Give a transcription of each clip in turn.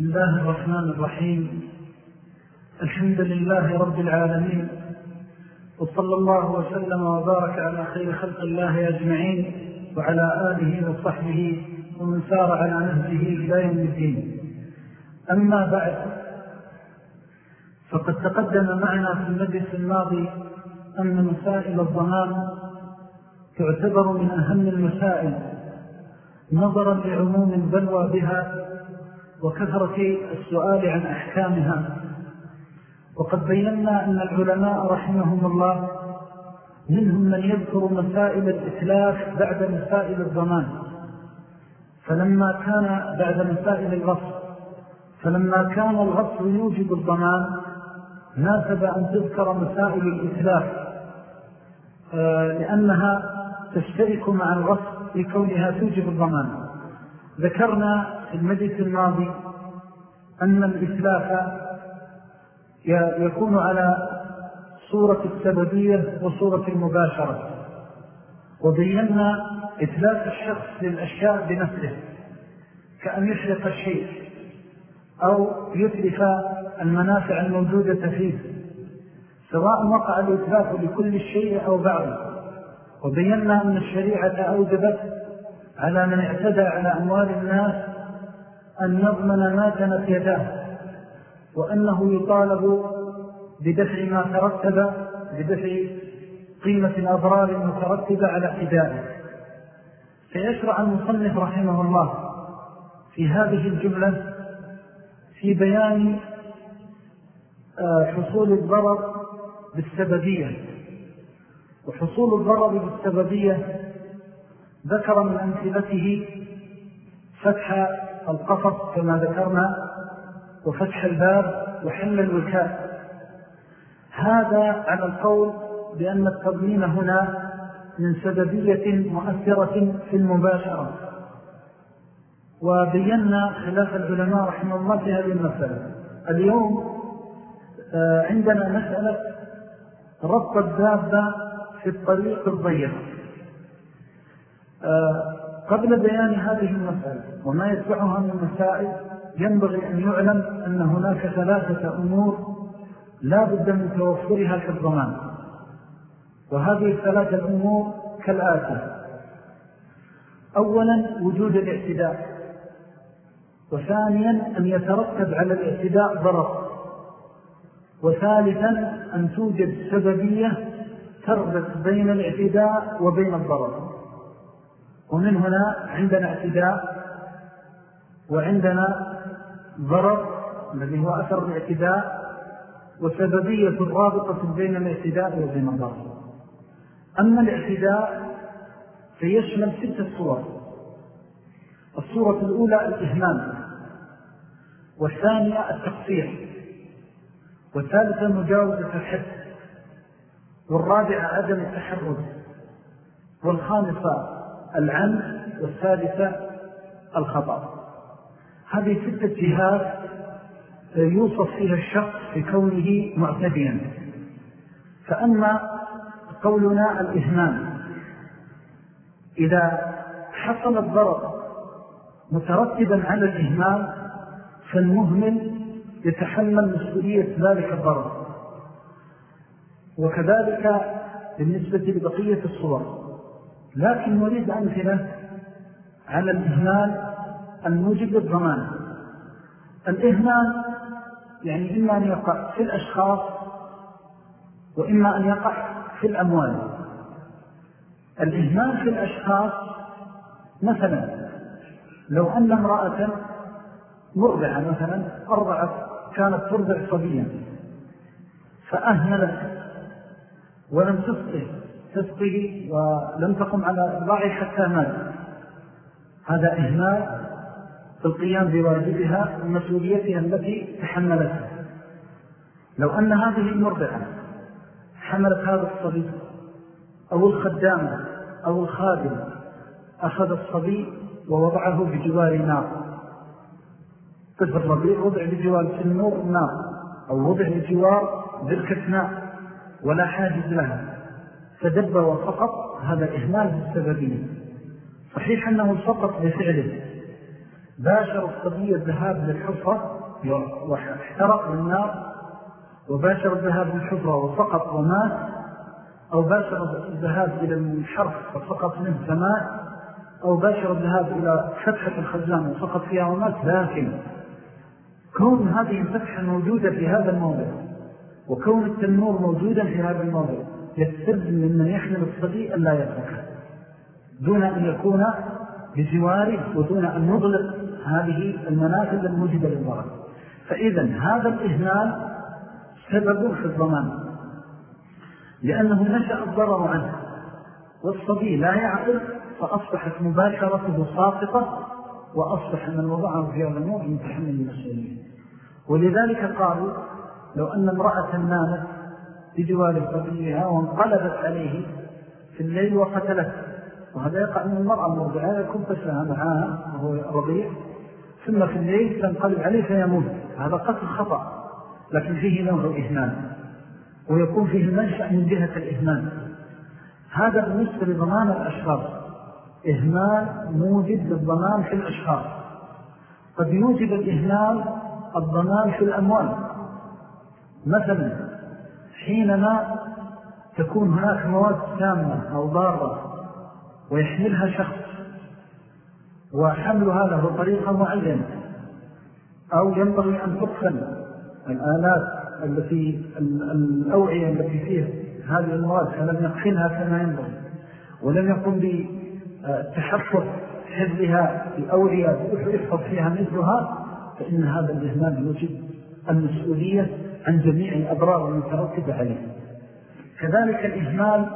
بسم الله الرحمن الرحيم. الحمد لله رب العالمين. وصلى الله وسلم وبارك على خير خلق الله أجمعين وعلى آله وصحبه ومن سار على نهجه إلى يوم الدين. أما بعد فقد تقدم معنا في المجلس الماضي أن مسائل الضمان تعتبر من أهم المسائل نظرا لعموم البلوى بها وكثرة السؤال عن أحكامها. وقد بينا أن العلماء رحمهم الله منهم من يذكر مسائل الإتلاف بعد مسائل الضمان. فلما كان بعد مسائل الغصب فلما كان الغصب يوجب الضمان ناسب أن تذكر مسائل الإتلاف آه، لأنها تشترك مع الغصب في كونها توجب الضمان. ذكرنا في المجلس الماضي أن الإتلاف يكون على صورة السببية وصورة المباشرة وبينا إتلاف الشخص للأشياء بنفسه كأن يحرق الشيء أو يتلف المنافع الموجودة فيه سواء وقع الإتلاف لكل الشيء أو بعضه. وبينا أن الشريعة أوجبت على من اعتدى على أموال الناس أن يضمن ما كانت يداه وأنه يطالب بدفع ما ترتب بدفع قيمة الأضرار المترتبة على اعتدائه فيشرع المصنف رحمه الله في هذه الجملة في بيان آه، حصول الضرر بالسببية. وحصول الضرر بالسببية ذكر من أمثلته فتح القفص كما ذكرنا وفتح الباب وحل الوكاء. هذا على القول بأن التضمين هنا من سببية مؤثرة في المباشرة. وبينا خلاف العلماء رحمه الله في هذه المسألة. اليوم آه، عندنا مسألة ربط الدابة في الطريق الضيق. آه، قبل بيان هذه المسألة وما يتبعها من مسائل ينبغي أن يعلم أن هناك ثلاثة أمور لا بد من توفرها في الضمان. وهذه الثلاثة الأمور كالآتي. أولا وجود الاعتداء. وثانيا أن يترتب على الاعتداء ضرر. وثالثا أن توجد سببية تربط بين الاعتداء وبين الضرر. ومن هنا عندنا اعتداء وعندنا ضرر الذي هو أثر الاعتداء وسببية رابطة بين الاعتداء وبين الضرر. أما الاعتداء فيشمل ستة صور الصورة الأولى الإهمال والثانية التقصير والثالثة مجاوزة الحد والرابعة عدم التحرز والخامسة العمد والثالثة الخطأ. هذه ستة جهات يوصف فيها الشخص بكونه معتديا. فأما قولنا الإهمال إذا حصل الضرر مترتبا على الإهمال فالمهمل يتحمل مسؤولية ذلك الضرر. وكذلك بالنسبة لبقية الصور. لكن نريد أمثلة على الإهمال الموجب للضمان. الإهمال يعني إما أن يقع في الأشخاص وإما أن يقع في الأموال. الإهمال في الأشخاص مثلا لو أن امرأة مرضعة مثلا أرضعت كانت ترضع صبيا فأهملت ولم تسقه تسقه ولم تقم على الضعي حتى مات. هذا إهمال في القيام بواجبها ومسؤوليتها التي تحملتها. لو أن هذه المرضعة حملت هذا الصبي أو الخدامة أو الخادم أخذ الصبي ووضعه بجوار نار. طفل الربيع وضع بجوار النور نار أو وضع بجوار بركة ماء ولا حاجز لها. فدب وسقط هذا إهمال بالسببين صحيح أنه سقط بفعله. باشر الصبي الذهاب للحفرة واحترق بالنار وباشر الذهاب للحفرة وسقط ومات أو باشر الذهاب إلى الحرف وسقط منه فمات أو باشر الذهاب إلى فتحة الخزان وسقط فيها ومات. لكن كون هذه الفتحة موجودة في هذا الموضع وكون التنور موجودا في هذا الموضع يستلزم من يحمل الصديق أن لا يتركه دون أن يكون بجواره ودون أن نغلق هذه المنافذ الموجبة للضرر فإذا هذا الإهمال سبب في الضمان. لأنه نشأ الضرر عنه. والصبي لا يعقل فأصبحت مباشرته ساقطة وأصبح من وضعه في هذا النوع متحمل المسؤولية ولذلك قالوا لو أن امرأة نامت بجوار صبيها وانقلبت عليه في الليل وقتلته وهذا يقع من المرأة المرضعة يكون فسها معها وهو رضيع. ثم في الليل تنقلب عليه فيموت. هذا قتل خطأ لكن فيه نوع إهمال. ويكون فيه المنشأ من جهة الإهمال. هذا بالنسبة لضمان الأشخاص. إهمال موجب للضمان في الأشخاص. قد يوجب الإهمال الضمان في الأموال. مثلا حينما تكون هناك مواد سامة أو ضارة ويحملها شخص وحملها له طريقة معينة أو ينبغي أن تقفل الآلات التي الأوعية التي فيها هذه المواد فلم يقفلها كما ينبغي ولم يقم بتحفظ حفظها بأوعية يحفظ فيها مثلها فإن هذا الإهمال يوجد المسؤولية عن جميع الأضرار المترتبة عليه. كذلك الإهمال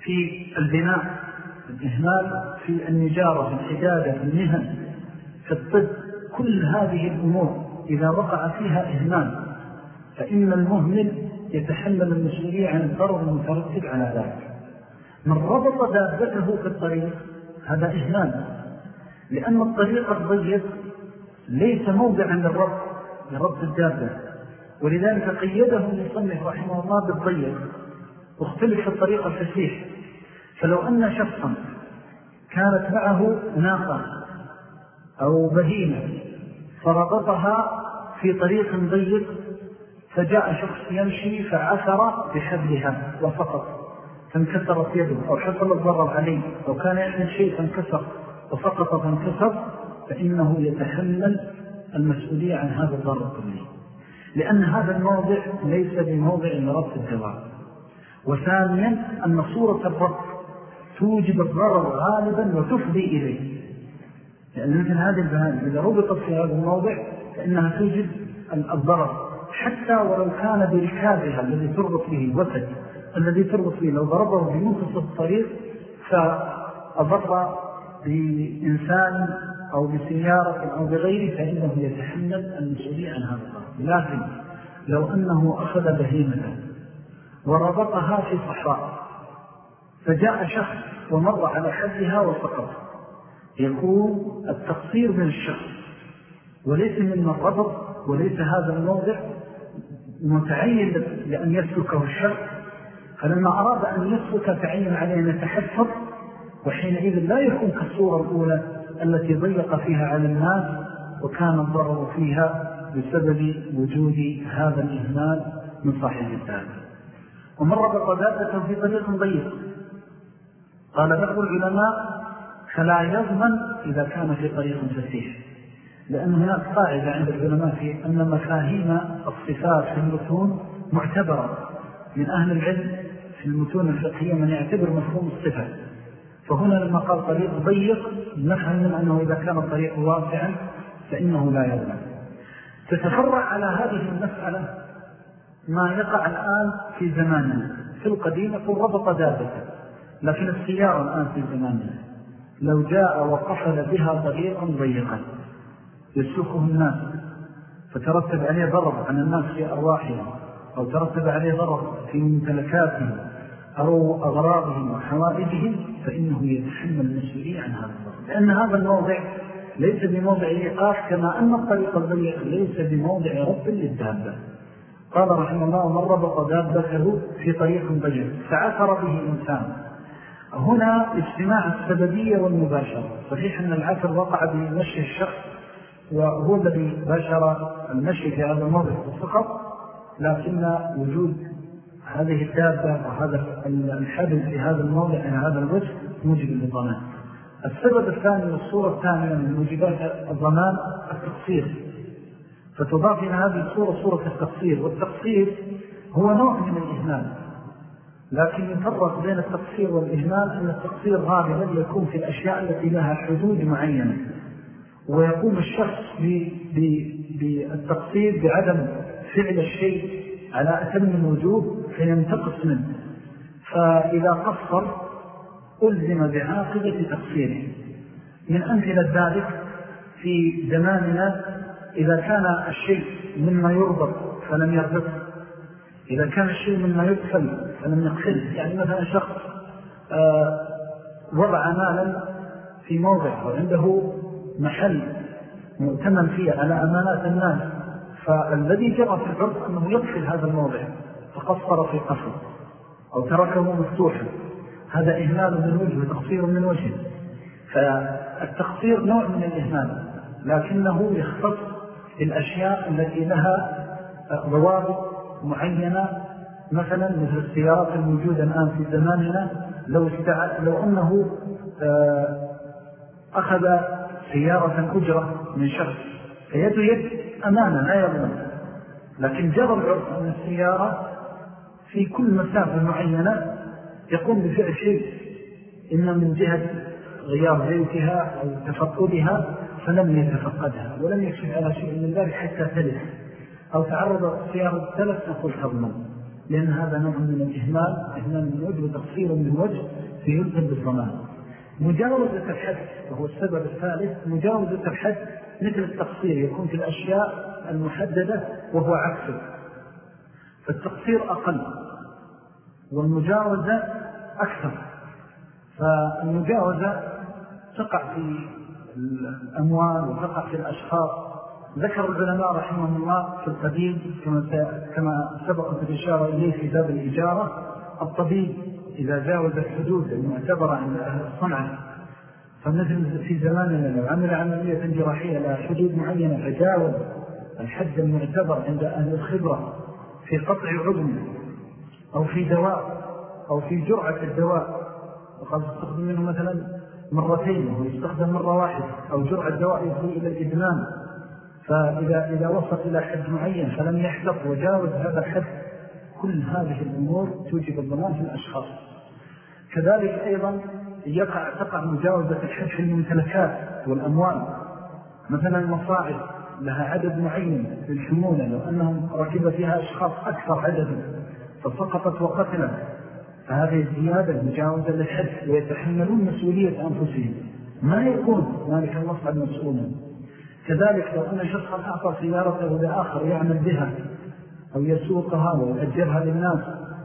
في البناء الإهمال في النجارة في الحدادة في المهن في الطب كل هذه الأمور إذا وقع فيها إهمال فإن المهمل يتحمل المسؤولية عن الضرر المترتب على ذلك. من ربط دابته في الطريق هذا إهمال لأن الطريق الضيق ليس موضعا للربط لربط الدابة. ولذلك قيده المصنف رحمه الله بالضيق واختلف في الطريق الفسيح فلو أن شخصا كانت معه ناقة أو بهيمة فربطها في طريق ضيق فجاء شخص يمشي فعثر بحبلها وفقط فانكسرت يده أو حصل الضرر عليه أو كان يحمل شيء فانكسر وفقط فانكسر فإنه يتحمل المسؤولية عن هذا الضرر كله. لأن هذا الموضع ليس بموضع لربط الجواب. وثانيا أن صورة الربط توجب الضرر غالبا وتفضي إليه. لأن مثل هذه البهائم إذا ربطت في هذا الموضع فإنها توجب الضرر. حتى ولو كان بركابها الذي تربط به الوسد الذي تربط به لو ضربه بمنتصف الطريق فأضر بإنسان أو بسيارة أو بغيره فإنه يتحمل المسؤولية عن هذا الضرر لكن لو أنه أخذ بهيمة وربطها في صحراء فجاء شخص ومر على حدها وسقط. يكون التقصير من الشخص وليس من الربط وليس هذا الموضع متعين لأن يسلكه الشخص. فلما أراد أن يسلك تعين عليه أن يتحفظ وحينئذ لا يكون كالصورة الأولى التي ضيق فيها على الناس وكان الضرر فيها بسبب وجود هذا الإهمال من صاحب الدابة ومن ربط ذاته في طريق ضيق. قال بعض العلماء فلا يضمن إذا كان في طريق فسيح. لأن هناك قاعدة عند العلماء في أن مفاهيم الصفات في المتون معتبرة. من أهل العلم في المتون الفقهية من يعتبر مفهوم الصفة. فهنا لما قال طريق ضيق نفهم من أنه إذا كان الطريق واسعا فإنه لا يضمن تتفرع على هذه المسألة ما يقع الآن في زماننا. في القديم يقول ربط ذلك لكن السيارة الآن في زماننا. لو جاء وقفل بها طريقا ضيقا. يسلكه الناس. فترتب عليه ضرر عن الناس في أرواحهم أو ترتب عليه ضرر في ممتلكاتهم أو أغراضهم وحوائجهم. فإنه يتحمل المسؤولية عن هذا الضرر لأن هذا الموضع ليس بموضع إيقاف كما أن الطريق الضيق ليس بموضع رب للدابة. قال رحمه الله من ربط دابته في طريق ضيق فعثر به إنسان. هنا اجتماع السببية والمباشرة. صحيح أن العثر وقع بمشي الشخص وهو الذي باشر المشي في هذا الموضع فقط لكن وجود هذه الدابة وهذا الحبل في هذا الموضع من هذا الوجه موجب للضمان. السبب الثاني والصورة الثانية من موجبات الضمان التقصير. فتضاف إلى هذه الصورة صورة التقصير والتقصير هو نوع من الإهمال. لكن يفرق بين التقصير والإهمال أن التقصير غالبا يكون في الأشياء التي لها حدود معينة. ويقوم الشخص بالتقصير بعدم فعل الشيء على أتم الوجوه فينتقص منه. فإذا قصر ألزم بعاقبة تقصيره. من أمثلة ذلك في زماننا إذا كان الشيء مما يربط فلم يربط إذا كان الشيء مما يدخل فلم يقفل يعني مثلا شخص آه، وضع مالا في موضع وعنده محل مؤتمن فيه على أمانات الناس فالذي جرى في العرض أنه يقفل هذا الموضع. فقصر في قفل أو تركه مفتوحا. هذا إهمال من وجه وتقصير من وجه. فالتقصير نوع من الإهمال لكنه يختص بالأشياء التي لها ضوابط معينة. مثلا مثل السيارات الموجودة الآن في زماننا لو. لو أنه آه، أخذ سيارة أجرة من شخص فيد يد أمانا لا يظلم لكن جرى العرف أن السيارة في كل مسافة معينة يقوم بفعل شيء إما من جهة غيار زيتها أو تفقدها فلم يتفقدها ولم يكشف على شيء من ذلك حتى تلف أو تعرض السيارة الثلاث نقول تضمن لأن هذا نوع من الإهمال إهمال من وجه وتقصير من وجه فيلزم بالضمان. مجاوزة الحد وهو السبب الثالث مجاوزة الحد مثل التقصير يكون في الأشياء المحددة وهو عكسه. فالتقصير أقل. والمجاوزة أكثر. فالمجاوزة تقع في الأموال وتقع في الأشخاص. ذكر العلماء رحمه الله في القديم كما سبقت الإشارة إليه في باب الإجارة الطبيب إذا جاوز الحدود المعتبرة عند أهل الصنعة. فمثل في زماننا لو عمل عملية جراحية لها حدود معينة فجاوز الحد المعتبر عند أهل الخبرة في قطع عظم أو في دواء أو في جرعة الدواء. وقد استخدم منه مثلا مرتين وهو يستخدم مرة واحدة أو جرعة دواء يفضي إلى الإدمان فإذا إذا وصل إلى حد معين فلم يحدث وجاوز هذا الحد كل هذه الأمور توجب الضمان في الأشخاص. كذلك أيضا يقع تقع مجاوزة الحد في الممتلكات والأموال. مثلا المصاعد لها عدد معين للحمولة لو أنهم ركب فيها أشخاص أكثر عددا. فسقطت وقتلا فهذه الزيادة مجاوزة للحد ويتحملون مسؤولية أنفسهم. ما يكون ذلك المصعد مسؤولا كذلك لو أن شخصا أعطى سيارته لآخر يعمل بها أو يسوقها ويأجرها للناس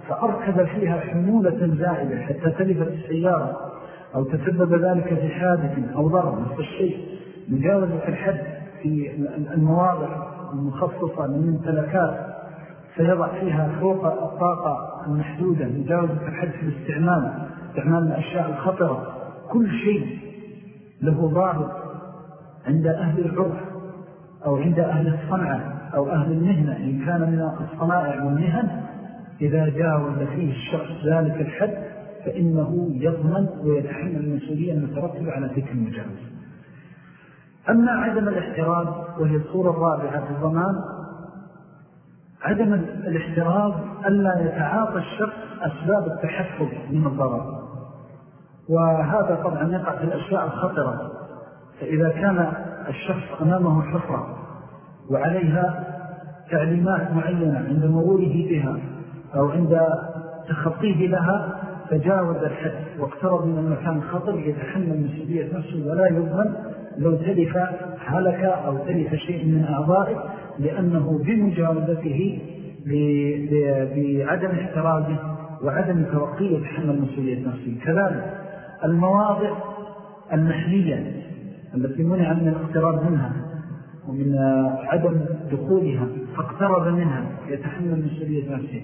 فأركب فيها حمولة زائدة حتى تلفت السيارة أو تسبب ذلك في حادث أو ضرر. نفس الشيء مجاوزة الحد في المواضع المخصصة من سيضع فيها فوق الطاقة المحدودة مجاوزة الحد في الاستعمال استعمال الأشياء الخطرة. كل شيء له ضابط عند أهل العرف أو عند أهل الصنعة أو أهل المهنة إن كان من الصنائع والمهن. إذا جاوز فيه الشخص ذلك الحد فإنه يضمن ويتحمل المسؤولية المترتبة على تلك المجاوز أما عدم الاحتراز وهي الصورة الرابعة في الضمان عدم الاحتراز ألا يتعاطى الشخص أسباب التحفظ من الضرر. وهذا طبعا يقع في الأشياء الخطرة. فإذا كان الشخص أمامه حفرة وعليها تعليمات معينة عند مروره بها أو عند تخطيه لها تجاوز الحد واقترب من المكان الخطر يتحمل مسؤولية نفسه ولا يضمن لو تلف هلك أو تلف شيء من أعضائه. لأنه بمجاوزته بعدم احترازه وعدم توقيه يتحمل مسؤولية نفسه كذلك المواضع المحلية التي منع من الاقتراب منها ومن عدم دخولها فاقترب منها يتحمل مسؤولية نفسه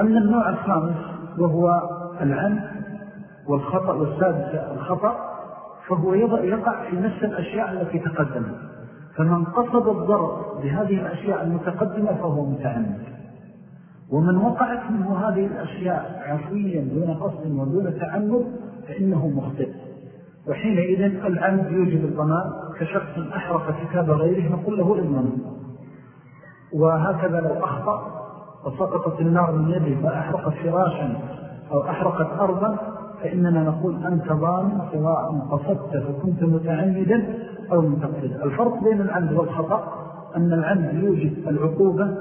أما النوع الخامس وهو العن والخطأ والسادسة الخطأ فهو يقع في نفس الأشياء التي تقدمت فمن قصد الضرر بهذه الأشياء المتقدمة فهو متعمد ومن وقعت منه هذه الأشياء عفويا دون قصد ودون تعمد فإنه مخطئ. وحينئذ العمد يوجب الضمان كشخص أحرق كتاب غيره نقول له إضمن وهكذا لو أخطأ وسقطت النار من يده فأحرقت فراشا أو أحرقت أرضا فإننا نقول أنت ضامن سواء قصدت فكنت متعمدا أو متقصدا الفرق بين العمد والخطأ أن العمد يوجب العقوبة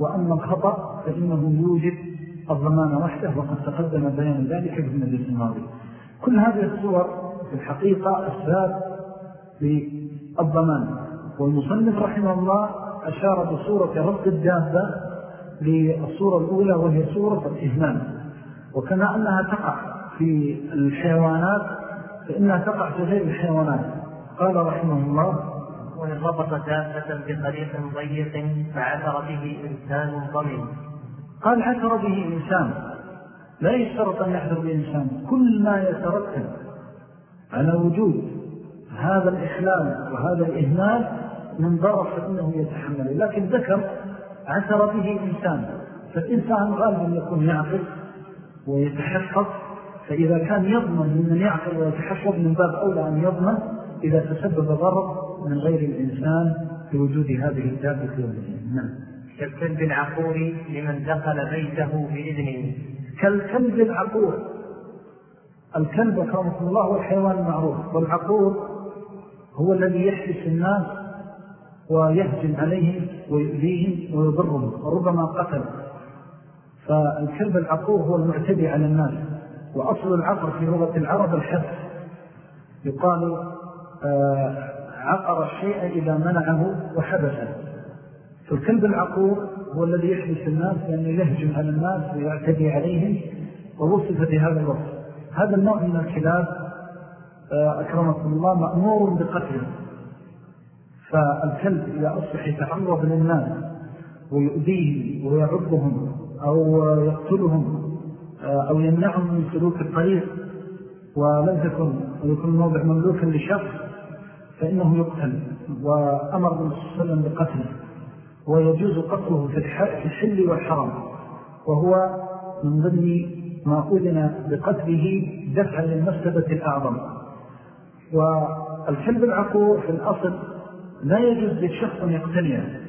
وأما الخطأ فإنه يوجب الضمان وحده وقد تقدم بيان ذلك المجلس الماضي كل هذه الصور في الحقيقة أسباب للضمان. والمصنف رحمه الله أشار بصورة ربط الدابة للصورة الأولى وهي صورة الإهمال. وكما أنها تقع في الحيوانات فإنها تقع في غير الحيوانات. قال رحمه الله وإن ربط دابة بطريق ضيق فعثر به إنسان ضمن. قال عثر به إنسان. لا يشترط أن يحضر به إنسان كل ما يترتب على وجود هذا الإخلال وهذا الإهمال من ضرر فإنه يتحمل. لكن ذكر عثر به إنسان فالإنسان غالبا يكون يعقل ويتحفظ فإذا كان يضمن من يعقل ويتحفظ من باب أولى أن يضمن إذا تسبب ضرر من غير الإنسان في وجود هذه الدابة نعم. كالكلب العقور لمن دخل بيته بإذنه. كالكلب العقور. الكلب كرمكم الله هو الحيوان المعروف. والعقور هو الذي يحدث الناس ويهجم عليهم ويؤذيهم ويضرهم وربما قتل. فالكلب العقور هو المعتدي على الناس. وأصل العقر في لغة العرب الحد يقال آه، عقر الشيء إذا منعه وحبسه. فالكلب العقور هو الذي يحدث الناس لأنه يهجم على الناس ويعتدي عليهم ووصف بهذا الوصف. هذا النوع من الكلاب آه، أكرمكم الله مأمور بقتله. فالكلب إذا أصبح يتعرض للناس ويؤذيه ويعبهم أو يقتلهم أو يمنعهم من سلوك الطريق. ولم تكن ويكون الموضع مملوكا لشخص فإنه يقتل وأمر بن وسلم بقتله. ويجوز قتله في الحل والحرام. وهو من ضمن ما أذن بقتله دفعا للمسلبة الأعظم. والحل العقور في الأصل لا يجوز للشخص أن يقتنيه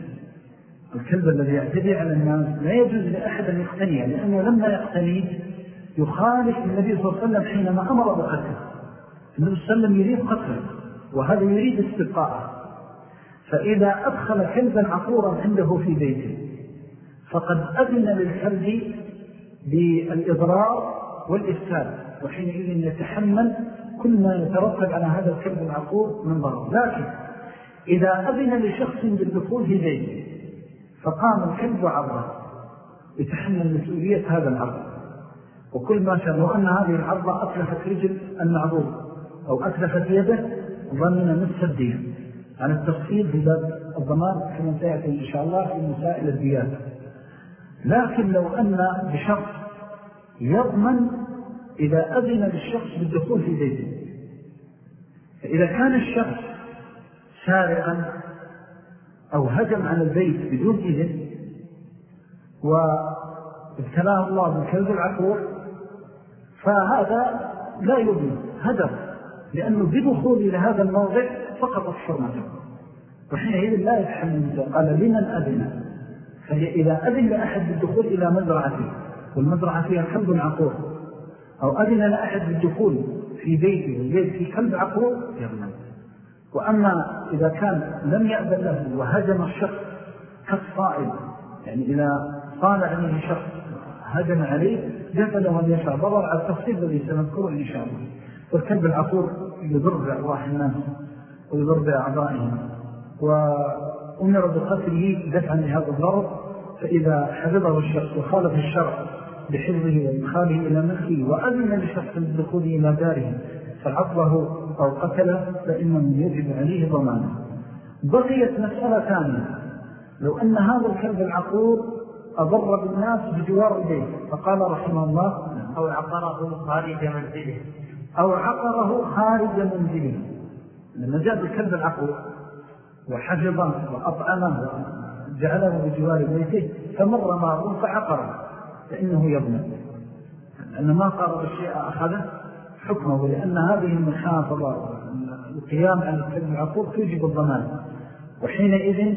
الكلب الذي يعتدي على الناس لا يجوز لأحد أن يقتنيه لأنه لما يقتنيه يخالف النبي صلى الله عليه وسلم حينما أمر بقتله النبي صلى الله عليه وسلم يريد قتله وهذا يريد استبقاءه. فإذا أدخل كلبا عقورا عنده في بيته فقد أذن للكلب بالإضرار والإفساد وحينئذ يتحمل كل ما يترتب على هذا الكلب العقور من ضرر. لكن إذا أذن لشخص بالدخول في بيته فقام الكلب عرضه يتحمل مسؤولية هذا العرض. وكل ما شاء الله أن هذه العرضة أتلفت رجل المعروض أو أتلفت يده ظننا نصف الدين عن التفصيل في باب الضمان كما سيأتي إن شاء الله في مسائل الديات لكن لو أن بشخص يضمن إذا أذن للشخص بالدخول في بيته. فإذا كان الشخص سارقا أو هجم على البيت بدون إذن وابتلاه الله بالكلب العقور فهذا لا يبني هدف لأنه بدخول إلى هذا الموضع فقط حرمته وحينئذ لا يتحمل قال لمن أذن؟ فإذا أذن لأحد بالدخول إلى مزرعته والمزرعة فيها كلب عقور أو أذن لأحد بالدخول في بيته والبيت في كلب عقور يغنى وأما إذا كان لم يأذن له وهجم الشخص كالصائل يعني إذا صال عليه شخص هجم عليه جفله أن يشعر. ضرر على التفصيل الذي سنذكره إن شاء الله. والكلب العقور يضر بأرواح الناس ويضر بأعضائهم وأمر بقتله دفعا لهذا الضرر فإذا حفظه الشخص وخالف الشرع بحفظه وإدخاله إلى ملكه وأذن لشخص الدخول إلى داره فعطله أو قتله فإنه يجب عليه ضمانه. بقيت مسألة ثانية. لو أن هذا الكلب العقور أضر بالناس بجوار البيت. فقال رحمه الله أو عقره خارج منزله. أو عقره خارج منزله. لما جاء بالكلب العقور وحفظه وأطعمه وجعله بجوار بيته فمر مار فعقره. فإنه يضمن. لأن ما قرب الشيء أخذه حكمه لأن هذه المحافظة القيام على العقور توجب الضمان. وحينئذ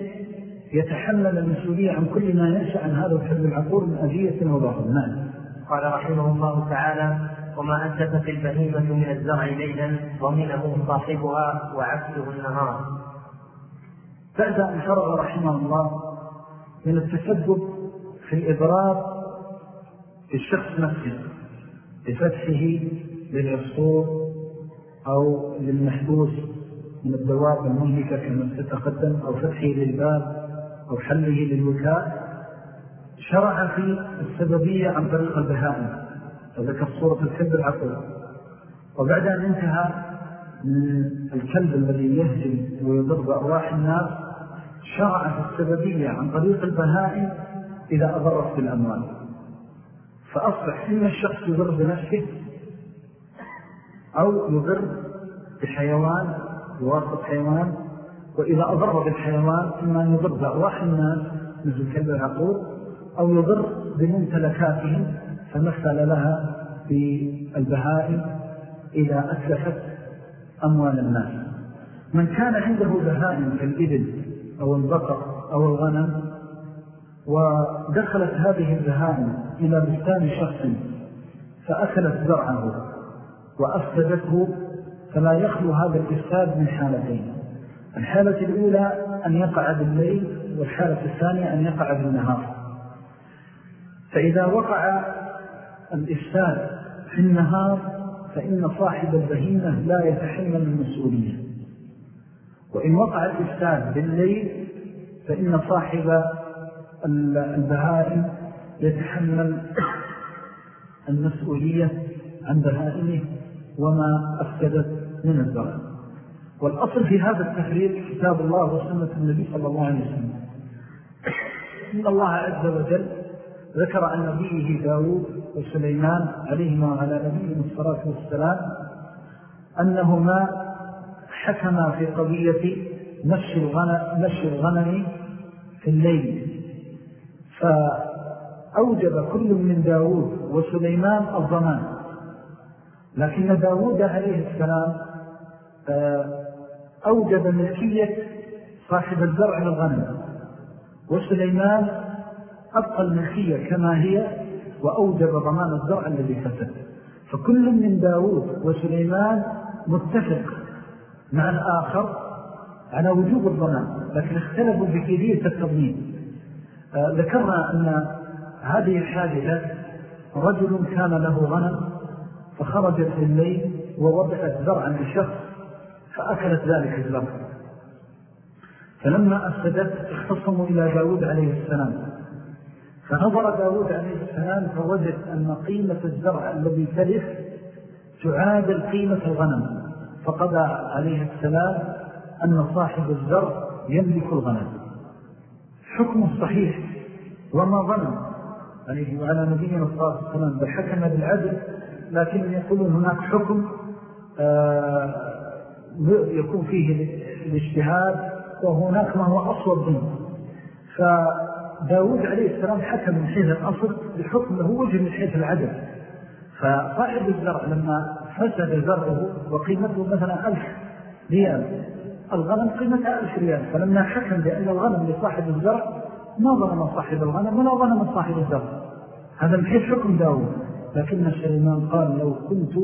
يتحمل المسؤولية عن كل ما ينشأ عن هذا الكلب العقور من أذية وضغط نعم. قال رحمه الله تعالى وما أدت البهيمة من الزرع ليلا ضمنه صاحبها وعكسه النهار. بعد أن فرغ رحمه الله من التسبب في الإضرار للشخص نفسه بفتحه للعصور أو للمحبوس من الدواب المهلكة كما ستقدم أو فتحه للباب أو حله للوكاء شرع في السببية عن طريق البهائم. وذكر صورة الكلب العقل. وبعد أن انتهى من الكلب الذي يهجم ويضر بأرواح الناس شرع في السببية عن طريق البهائم إذا أضرت بالأموال. فأصبح إن الشخص يضر بنفسه أو يضر بحيوان يواسط حيوان وإذا أضر بالحيوان إما أن يضر بأرواح الناس مثل كلب العقول أو يضر بممتلكاتهم فمثل لها بالبهائم إذا أتلفت أموال الناس. من كان عنده بهائم كالإبل أو البقر أو الغنم ودخلت هذه البهائم إلى بستان شخص فأكلت زرعه. وأفسدته فلا يخلو هذا الإفساد من حالتين. الحالة الأولى أن يقع بالليل والحالة الثانية أن يقع بالنهار. فإذا وقع الإفساد في النهار فإن صاحب البهيمة لا يتحمل المسؤولية. وإن وقع الإفساد بالليل فإن صاحب البهائم يتحمل المسؤولية عن بهائمه. وما أفسدت من الزرع والأصل في هذا التفريق كتاب الله وسنة النبي صلى الله عليه وسلم. إن الله عز وجل ذكر عن نبيه داود وسليمان عليهما وعلى نبيهم الصلاة والسلام أنهما حكما في قضية مشي الغنم في الليل. فأوجب كل من داود وسليمان الضمان. لكن داود عليه السلام آه، أوجب ملكية صاحب الزرع للغنم. وسليمان أبقى الملكية كما هي وأوجب ضمان الزرع الذي فسد. فكل من داود وسليمان متفق مع الآخر على وجوب الضمان لكن اختلفوا بكيفية التضمين. آه، ذكرنا أن هذه الحادثة رجل كان له غنم فخرجت الليل ووضعت زرعا لشخص فأكلت ذلك الزرع فلما أفسدت اختصموا إلى داود عليه السلام. فنظر داود عليه السلام فوجد أن قيمة الزرع الذي تلف تعادل قيمة الغنم. فقضى عليه السلام أن صاحب الزرع يملك الغنم. حكمه صحيح. وما ظن عليه وعلى نبينا الصلاة والسلام بحكم بالعدل. لكن يقولون هناك حكم آه، يكون فيه الاجتهاد وهناك ما هو أصوب منه. فداود عليه السلام حكم من حيث الأصل بحكم له وجه من حيث العدل فصاحب الزرع لما فسد زرعه وقيمته مثلا ألف ريال الغنم قيمتها ألف ريال. فلما حكم بأن الغنم لصاحب الزرع ما ظلم صاحب الغنم ولا ظلم صاحب الزرع. هذا من حيث حكم داود. لكن سليمان قال لو كنت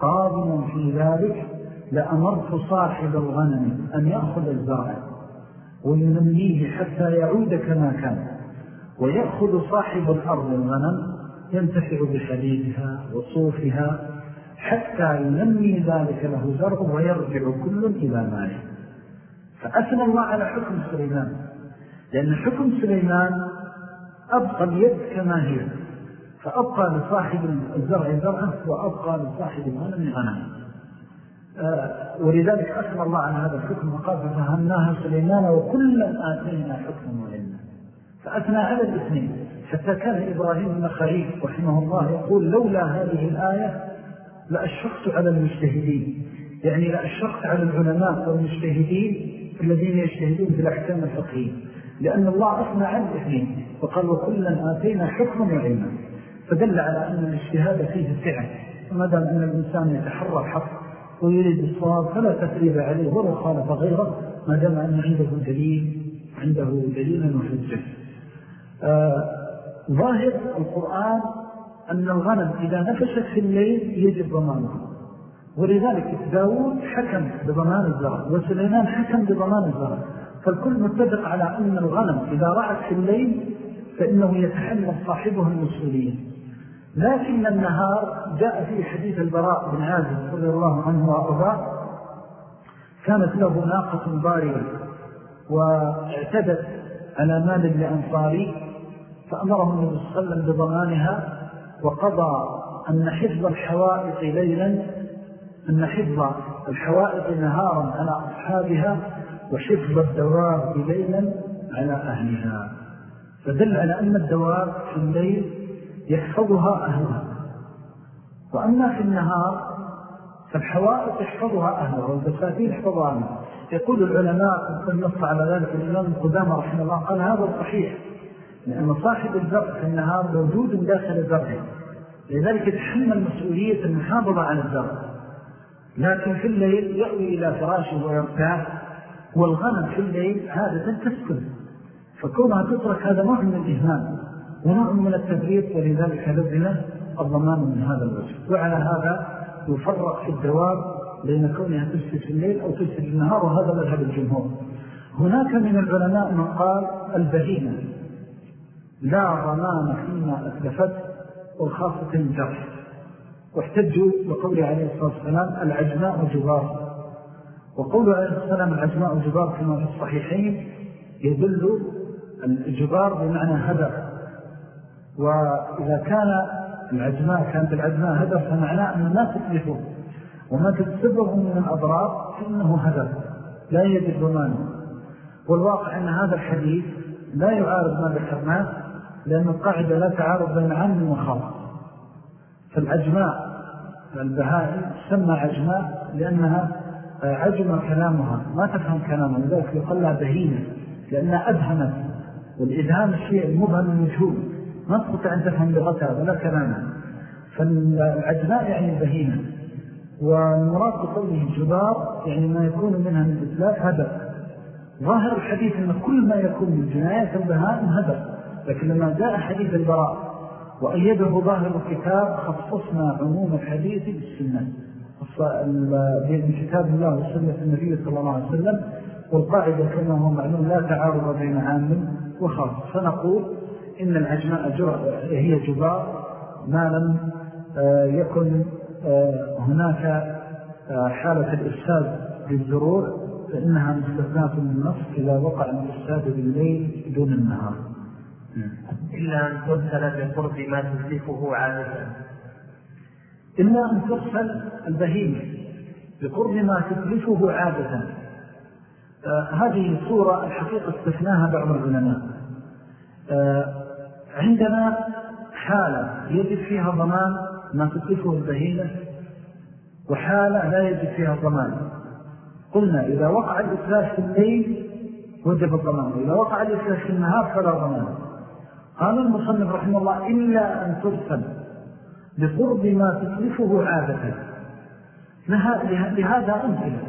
قادما في ذلك لأمرت صاحب الغنم أن يأخذ الزرع وينميه حتى يعود كما كان. ويأخذ صاحب الأرض الغنم ينتفع بحديدها وصوفها حتى ينمي ذلك له زرع ويرجع كل إلى ماله. فأثنى الله على حكم سليمان لأن حكم سليمان أبقى اليد كما هي. فأبقى لصاحب الزرع زرعة وأبقى لصاحب الغنم غنم. آه، ولذلك أثنى الله على هذا الحكم وقال ففهمناها سليمان وكلا آتينا حكما وعلما. فأثنى على الاثنين. حتى كان إبراهيم خليل رحمه الله يقول لولا هذه الآية لأشفقت على المجتهدين. يعني لأشفقت على العلماء والمجتهدين الذين يجتهدون في الأحكام الفقهية. لأن الله أثنى عن الاثنين. وقال وكلا آتينا حكما وعلما. فدل على أن الاجتهاد فيه سعة وما دام أن الإنسان يتحرى الحق ويريد الصواب فلا تقريب عليه ولا خالف غيره ما دام أن عنده دليل عنده دليل وحجة. آه ظاهر القرآن أن الغنم إذا نفشت في الليل يجب ضمانها. ولذلك داود حكم بضمان الزرع وسليمان حكم بضمان الزرع. فالكل متفق على أن الغنم إذا رعت في الليل فإنه يتحمل صاحبه المسؤولية لكن النهار جاء فيه حديث البراء بن عازم رضي الله عنه وأرضاه كانت له ناقة ضارية واعتدت على مال لأنصاري فأمره النبي صلى الله عليه وسلم بضمانها وقضى أن حفظ الحوائط ليلا أن حفظ الحوائط نهارا على أصحابها وحفظ الدواب ليلا على أهلها. فدل على أن الدواب في الليل يحفظها أهلها. وأما في النهار فالحوائط يحفظها أهلها والبساتين يحفظها أهلها. يقول العلماء النص على ذلك الإمام القدامى رحمه الله قال هذا صحيح لأن صاحب الزرع في النهار موجود داخل زرعه لذلك يتحمل مسؤولية المحافظة على الزرع لكن في الليل يأوي إلى فراشه ويرتاح والغنم في الليل عادة تسكن. فكونها تترك هذا نوع من الإهمال. ونوع من التبريد ولذلك لزم الضمان من هذا الوجه. وعلى هذا يفرق في الدواب بين كونها تسكن في الليل أو تسكن في النهار وهذا مذهب الجمهور. هناك من العلماء من قال البهيمة. لا ضمان فيما أتلفت والخاصة الجرح. واحتجوا بقول عليه الصلاة والسلام العجماء جبار. وقول عليه الصلاة والسلام العجماء جبار كما في الصحيحين يدل الجبار بمعنى هدر وإذا كان العجماء كانت العجماء هدر فمعناه أن ما تتلفه وما تتسبه من الأضرار فإنه هدر لا يجب ضمانه. والواقع أن هذا الحديث لا يعارض ما ذكرناه لأن القاعدة لا تعارض بين عام وخاص. فالعجماء البهائم سمى عجماء لأنها عجم كلامها. ما تفهم كلامها لذلك يقال لها بهيمة لأنها أبهمت والإذهام الشيء المبهم المجهول ما تستطيع أن تفهم لغتها ولا كلامها فالعجماء يعني البهيمة والمراد بقوله الجبار يعني ما يكون منها من إسلاف هدف. ظاهر الحديث أن كل ما يكون من جناية البهائم هدف. لكن لما جاء حديث البراء وأيده ظاهر الكتاب خصصنا عموم الحديث بالسنة. بكتاب الله وسنة النبي صلى الله عليه وسلم. والقاعدة كما هو معلوم لا تعارض بين عام وخاص. فنقول إن العجماء هي جبار ما لم آه، يكن آه، هناك آه، حالة الإرسال بالزروع فإنها مستثنات من النص إذا وقع الإرسال بالليل دون النهار. إلا أن ترسل بقرب ما تزلفه عادة إلا أن ترسل البهيمة بقرب ما تزلفه عادة. آه هذه الصورة الحقيقة استثناها بعض العلماء. آه عندنا حالة يجب فيها ضمان ما تتلفه البهيمة وحالة لا يجب فيها ضمان. قلنا إذا وقع الإسلاف في الليل وجب الضمان إذا وقع الإسلاف في النهار فلا ضمان. قال المصنف رحمه الله إلا أن ترسل بقرب ما تتلفه عادة. لهذا أمثلة.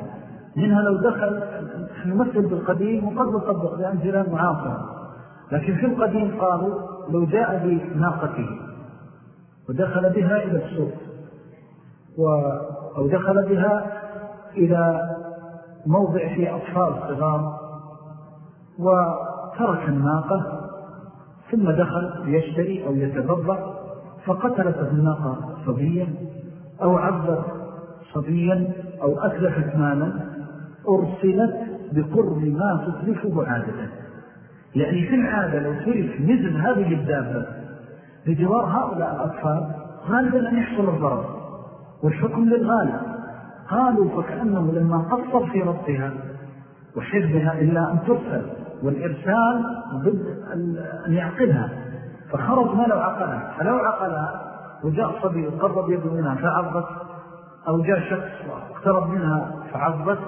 منها لو دخل نمثل بالقديم وقد نطبق بأمثلة معاصرة. لكن في القديم قالوا لو جاء بناقته ودخل بها إلى السوق و... أو دخل بها إلى موضع فيه أطفال صغار وترك الناقة ثم دخل يشتري أو يتبضع فقتلت الناقة صبيا أو عبر صبيا أو أتلفت مالا أرسلت بقرب ما تتلفه عادة. يعني في العادة لو تلف مثل هذه الدابة بجوار هؤلاء الأطفال غالبا أن يحصل الضرر. والحكم للغالب قالوا فكأنه لما قصر في ربطها وحفظها إلا أن ترسل والإرسال ضد أن يعقلها. فخرج ما لو عقلها؟ فلو عقلها وجاء صبي وقرب يده منها فعضت أو جاء شخص واقترب منها فعضت.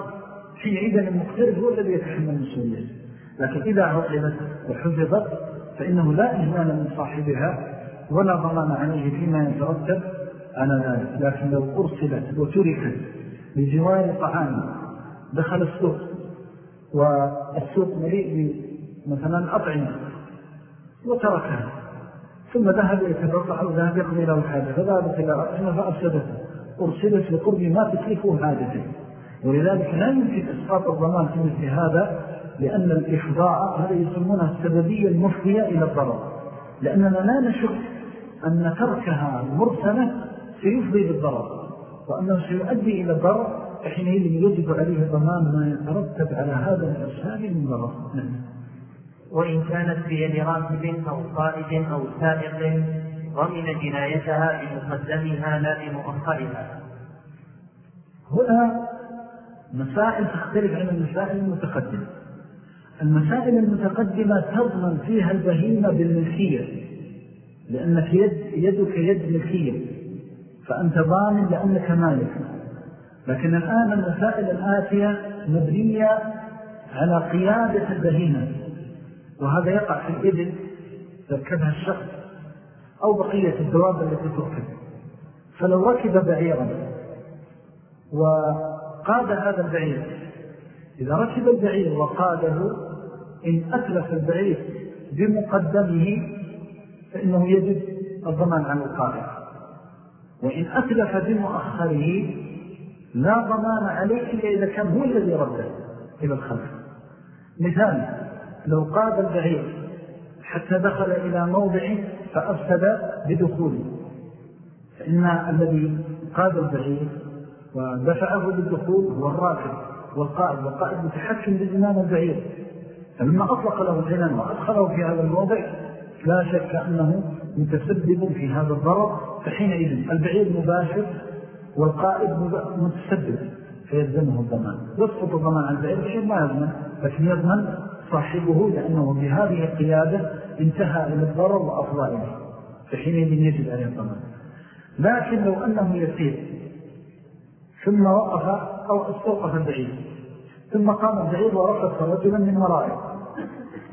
حينئذ المقترض هو الذي يتحمل المسؤولية. لكن إذا عقلت وحفظت فإنه لا إهمال من صاحبها ولا ضمان عليه فيما يترتب على ذلك. لكن لو أرسلت وتركت بجوار طعام دخل السوق والسوق مليء مثلا أطعمة وتركها ثم ذهب يتبرع أو ذهب يقضي له حاجة فذهبت إلى أطعمة فأفسدته أرسلت لقرب ما تكلفه حاجته. ولذلك لا يمكن إسقاط الضمان في مثل هذا لأن الإفضاء هذا يسمونها السببية المفضية إلى الضرر. لأننا لا نشك أن تركها مرسلة سيفضي بالضرر وأنه سيؤدي إلى الضرر فحينئذ يجب عليه ضمان ما يترتب على هذا الأسهال من ضرر نعم. وإن كانت بيد راكب أو قائد أو سائق ضمن جنايتها بمقدمها لا بمؤخرها هنا مسائل تختلف عن المسائل المتقدمة. المسائل المتقدمة تضمن فيها البهيمة بالملكية لأنك يد يدك يد ملكية فأنت ضامن لأنك مالك. لكن الآن المسائل الآتية مبنية على قيادة البهيمة وهذا يقع في الإبل تركبها الشخص أو بقية الدواب التي تركب. فلو ركب بعيرا وقاد هذا البعير إذا ركب البعير وقاده إن أتلف البعير بمقدمه فإنه يجب الضمان عن القائد وإن أتلف بمؤخره لا ضمان عليه إلا إذا كان هو الذي رده إلى الخلف. مثال لو قاد البعير حتى دخل إلى موضع فأفسد بدخوله. فإن الذي قاد البعير ودفعه بالدخول هو الراكب والقائد والقائد متحكم بزمان البعير. فلما أطلق له الجنان وأدخله في هذا الموضع لا شك أنه متسبب في هذا الضرر فحينئذ البعير مباشر والقائد متسبب فيلزمه الضمان. يسقط الضمان عن البعير بشيء ما يضمن لكن يضمن صاحبه لأنه بهذه القيادة انتهى إلى الضرر وأفضائه فحينئذ يجب عليه الضمان. لكن لو أنه يسير ثم وقف أو استوقف البعير ثم قام البعير ورفض رجلا من ورائه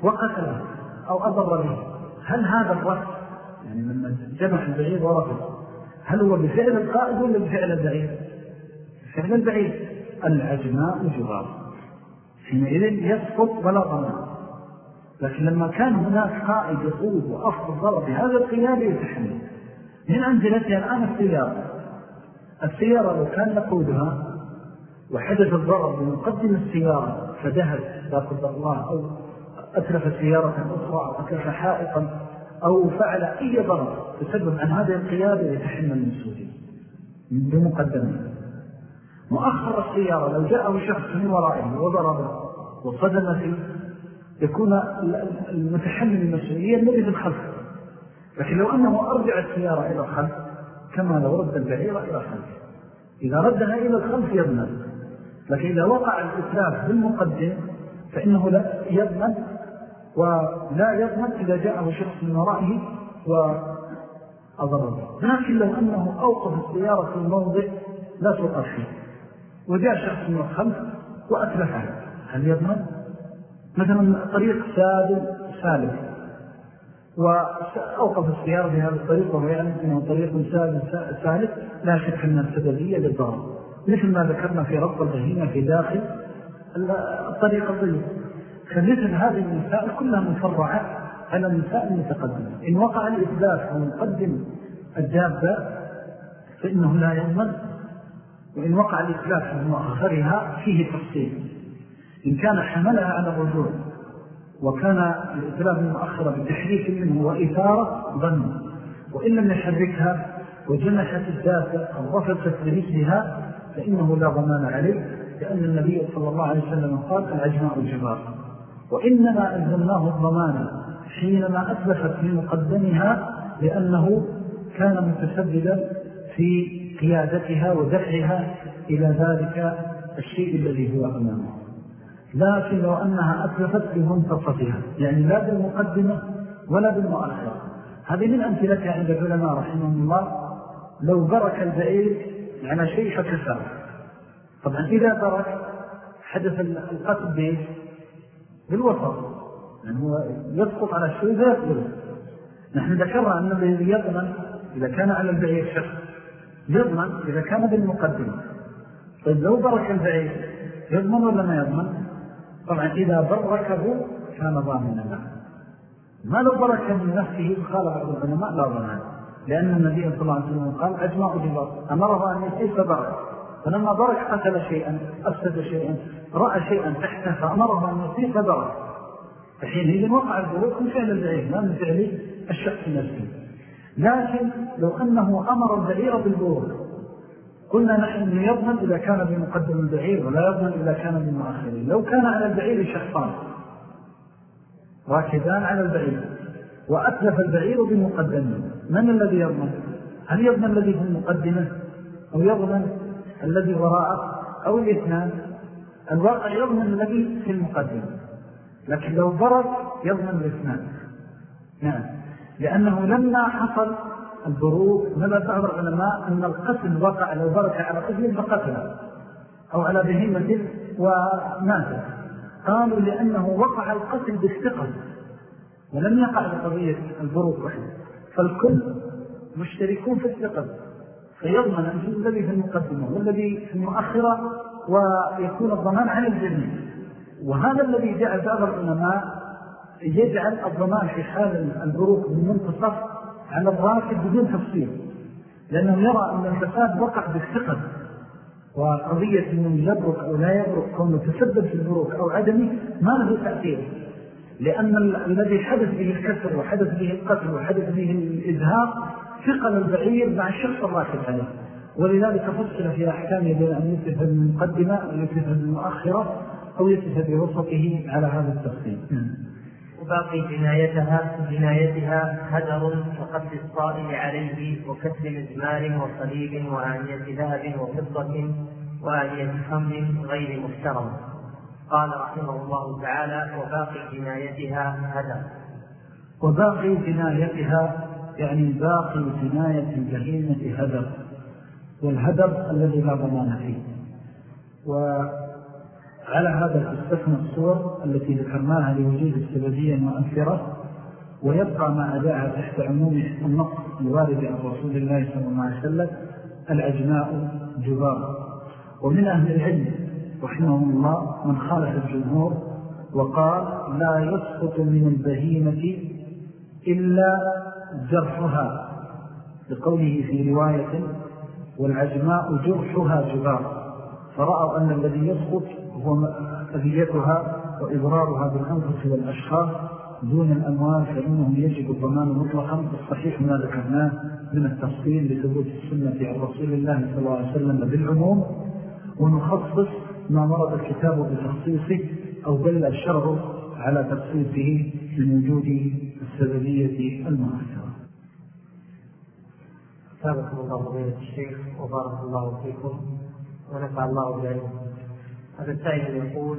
وقتله أو أضر به. هل هذا الرفض يعني لما جمع البعير ورفض هل هو بفعل القائد ولا بفعل البعير فعل البعير العجماء جغار حينئذ يسقط ولا ضمان. لكن لما كان هناك قائد يقود وأفضل ضرب بهذا القيادة يتحمل. من أنزلتها الآن السيارة. السيارة لو كان يقودها وحدث الضرر بمقدم السيارة فدهت لا قدر الله أو أتلف سيارة أخرى أو أتلف حائطا أو فعل أي ضرر تسبب عن هذه القيادة يتحمل المسؤولية بمقدمة. مؤخر السيارة لو جاءه شخص من ورائه وضربه وصدم فيه يكون المتحمل المسؤولية الذي في الخلف. لكن لو أنه أرجع السيارة إلى الخلف كما لو رد البعيرة إلى الخلف إذا ردها إلى الخلف يضمن. لكن إذا وقع الإسلاف بالمقدم فإنه لا يضمن ولا يضمن إذا جاءه شخص من ورائه وأضره. لكن لو أنه أوقف السيارة في الموضع لا توقف فيه. وجاء شخص من الخلف وأتلفه. هل يضمن؟ مثلا طريق سادل سالم. وأوقف السيارة في هذا الطريق وهو يعلم أنه طريق سالك لا شك أن السببية للضرر. مثل ما ذكرنا في ربط البهيمة في داخل الطريق الضيق. فمثل هذه المسائل كلها مفرعة على المسائل المتقدمة. إن وقع الإثبات ومقدم الدابة فإنه لا يضمن وإن وقع الإثبات ومؤخرها فيه تفصيل. إن كان حملها على الرجوع وكان الإتلاف المؤخرة بتحريك منه وإثارة ظن. وإن لم يحركها وجنحت الدافة أو رفضت بمثلها فإنه لا ضمان عليه لأن النبي صلى الله عليه وسلم قال العجماء الجبار وإنما ألزمناه الضمان حينما أثبتت في مقدمها لأنه كان متسببا في قيادتها ودفعها إلى ذلك الشيء الذي هو أمامه. لكن لو أنها أتلفت بمنتصفها يعني لا بالمقدمة ولا بالمؤخرة. هذه من أمثلتها عند العلماء رحمه الله. لو برك البعير على شيء فكسر طبعا إذا برك حدث القتل بإيش بالوسط يعني هو يسقط على الشيء فيقتله نحن ذكرنا أن الذي يضمن إذا كان على البعير شخص يضمن إذا كان بالمقدمة طيب لو برك البعير يضمن ولا ما يضمن؟ طبعا إذا بركه كان ضامنا. له ما لو برك من نفسه قال بعض العلماء لا ضمان لأن النبي صلى الله عليه وسلم قال أجمع جبار أمره أن يسير فبرك فلما برك قتل شيئا أفسد شيئا رأى شيئا تحته فأمره أن يسير فبرك فحينئذ وقع البروك من فعل البعير لا من فعل الشخص نفسه لكن لو أنه أمر البعير بالبروك قلنا نحن يضمن إذا كان بمقدم البعير ولا يضمن إذا كان بمؤخرين. لو كان على البعير شخصان راكدان على البعير وأتلف البعير بمقدمه من الذي يضمن هل يضمن الذي في المقدمة؟ أو يضمن الذي وراءه؟ أو الاثنان؟ الواقع يضمن الذي في المقدمة. لكن لو برد يضمن الاثنان. نعم. لأنه لما حصل البروك نبى بعض العلماء أن القتل وقع لو برك على قتل فقتل أو على بهيمة وماتت قالوا لأنه وقع القتل بالثقل. ولم يقع بقضية البروك وحده. فالكل مشتركون في الثقل فيضمن أن الذي في المقدمة والذي في المؤخرة ويكون الضمان عن الجميع. وهذا الذي جعل بعض العلماء يجعل الضمان في حال البروك بالمنتصف على الراكب بدون تفصيل. لأنه يرى أن الفساد وقع بالثقل وقضية أنه يبرك أو لا يبرك كونه تسبب في البروك أو عدمه ما له تأثير. لأن الذي حدث به الكسر وحدث به القتل وحدث به الإزهاق ثقل البعير مع الشخص الراكب عليه. ولذلك فصل في أحكام بين أن يتفى بالمقدمة أو يتفى بالمؤخرة أو يتفى بوسطه على هذا التفصيل. وباقي جنايتها جنايتها هدر كقتل الصائم عليه وكسر مزمار وصليب وآنية ذهب وفضة وآنية خمر غير محترم. قال رحمه الله تعالى وباقي جنايتها هدر وباقي جنايتها يعني باقي جناية البهيمة هدر والهدر الذي لا ضمان فيه. وعلى هذا تستثنى الصور التي ذكرناها لوجود السببية مؤثرة ويبقى ما أداها تحت عموم النص الوارد عن رسول الله صلى الله عليه وسلم العجماء جبار. ومن أهل العلم رحمه الله من خالف الجمهور وقال لا يسقط من البهيمة إلا جرحها لقوله في رواية والعجماء جرحها جبار فرأوا أن الذي يسقط هو أذيتها وإضرارها بالأنفس والأشخاص دون الأموال فإنه يجب الضمان مطلقا الصحيح ما ذكرناه من التفصيل لثبوت السنة عن رسول الله صلى الله عليه وسلم بالعموم. ونخصص ما مرض الكتاب بتخصيصه أو دل الشرع على تخصيصه من وجود السببية المؤثرة. ثابت الله فضيلة الشيخ وبارك الله فيكم ونفع الله بعلمه هذا السائل يقول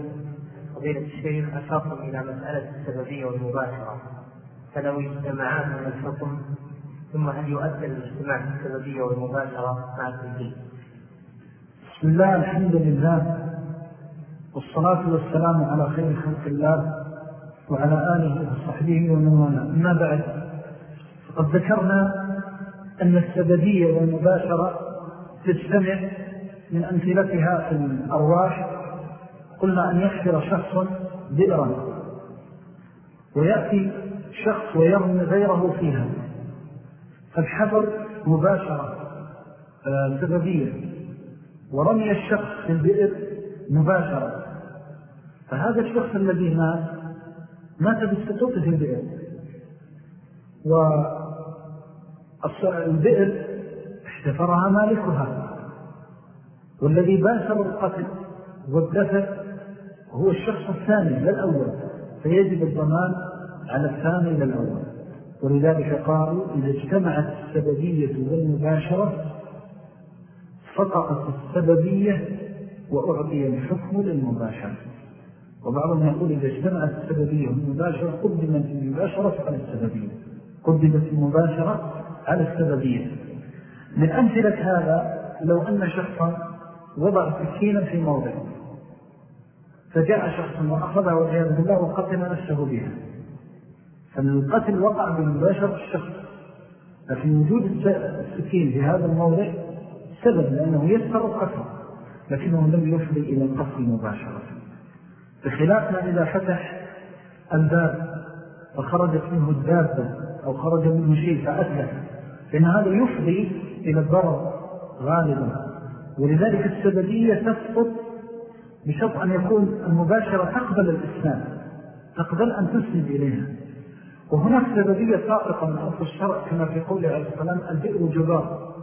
فضيلة الشيخ أشرتم إلى مسألة السببية والمباشرة. فلو اجتمعان من الحكم ثم هل يؤثر الاجتماع في السببية والمباشرة مع التنفيذ؟ بسم الله الحمد لله. والصلاة والسلام على خير خلق الله وعلى آله وصحبه ومن والاه. أما بعد فقد ذكرنا أن السببية والمباشرة تجتمع من أمثلتها في الأرواح. قلنا أن يحفر شخص بئرا ويأتي شخص ويرمي غيره فيها. فالحفر مباشرة آه، سببية. ورمي الشخص في البئر مباشرة. فهذا الشخص الذي مات مات بالسقوط في البئر والبئر احتفرها مالكها. والذي باشر القتل والدفع هو الشخص الثاني للأول فيجب الضمان على الثاني للأول ولذلك قالوا إذا اجتمعت السببية والمباشرة فقطت السببية وأعطي الحكم للمباشرة. وبعضهم يقول إذا اجتمعت السببية والمباشرة قدمت المباشرة على السببية قدمت المباشرة على السببية من أمثلة هذا لو أن شخصا وضع سكينا في موضع. فجاء شخص وأخذها والعياذ بالله وقتل نفسه بها. فالقتل وقع بمباشر الشخص. لكن وجود السكين في هذا الموضع سبب لأنه يسر القتل لكنه لم يفضي إلى القتل مباشرة. بخلاف ما إذا فتح الباب فخرجت منه الدابة أو خرج منه شيء فأتلف لأن هذا يفضي إلى الضرر غالبا. ولذلك السببية تسقط بشرط أن يكون المباشرة تقبل الإسلام تقبل أن تسند إليها. وهناك سببية ساقطة من أصل الشرع كما في قوله عليه السلام البئر جبار.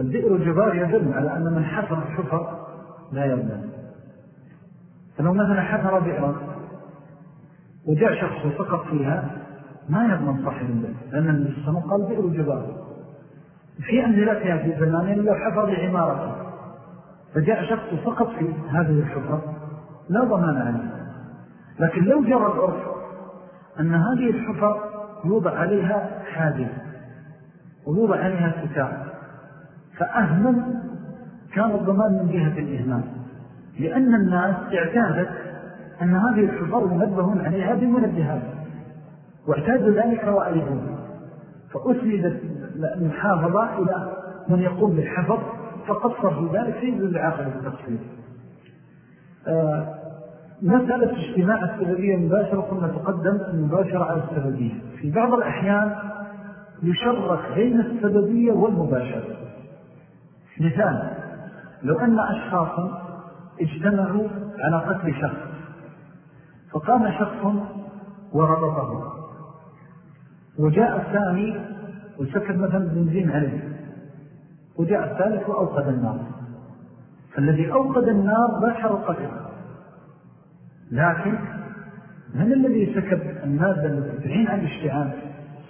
البئر جبار يدل على أن من حفر الحفر لا يظلم. فلو مثلا حفر بئرا وجاء شخص وسقط فيها ما يضمن صاحب البئر لأن النبي صلى الله قال بئر جبار في أنزلتها في زمانين لو حفر بعمارته فجاء شخص وسقط في هذه الحفر لا ضمان عليه لكن لو جرى العرف أن هذه الحفر يوضع عليها حادث ويوضع عليها كتاب فأهمل كان الضمان من جهة الإهمال. لأن الناس اعتادت أن هذه الحفر منبهون عليها بمنبهات واعتادوا ذلك وأيضون فأسندت المحافظة إلى من يقوم بالحفر فقصر في ذلك فيجب العاقل التقصير آه، مسألة اجتماع السببية المباشرة قلنا تقدم المباشرة على السببية في بعض الأحيان يشرك بين السببية والمباشرة. مثال لو أن أشخاصا اجتمعوا على قتل شخص. فقام شخص وربطه. وجاء الثاني وسكت مثلا بنزين عليه. وجاء الثالث وأوقد النار. فالذي أوقد النار باشر القتل لكن من الذي سكب المادة التي تعين عن الاشتعال؟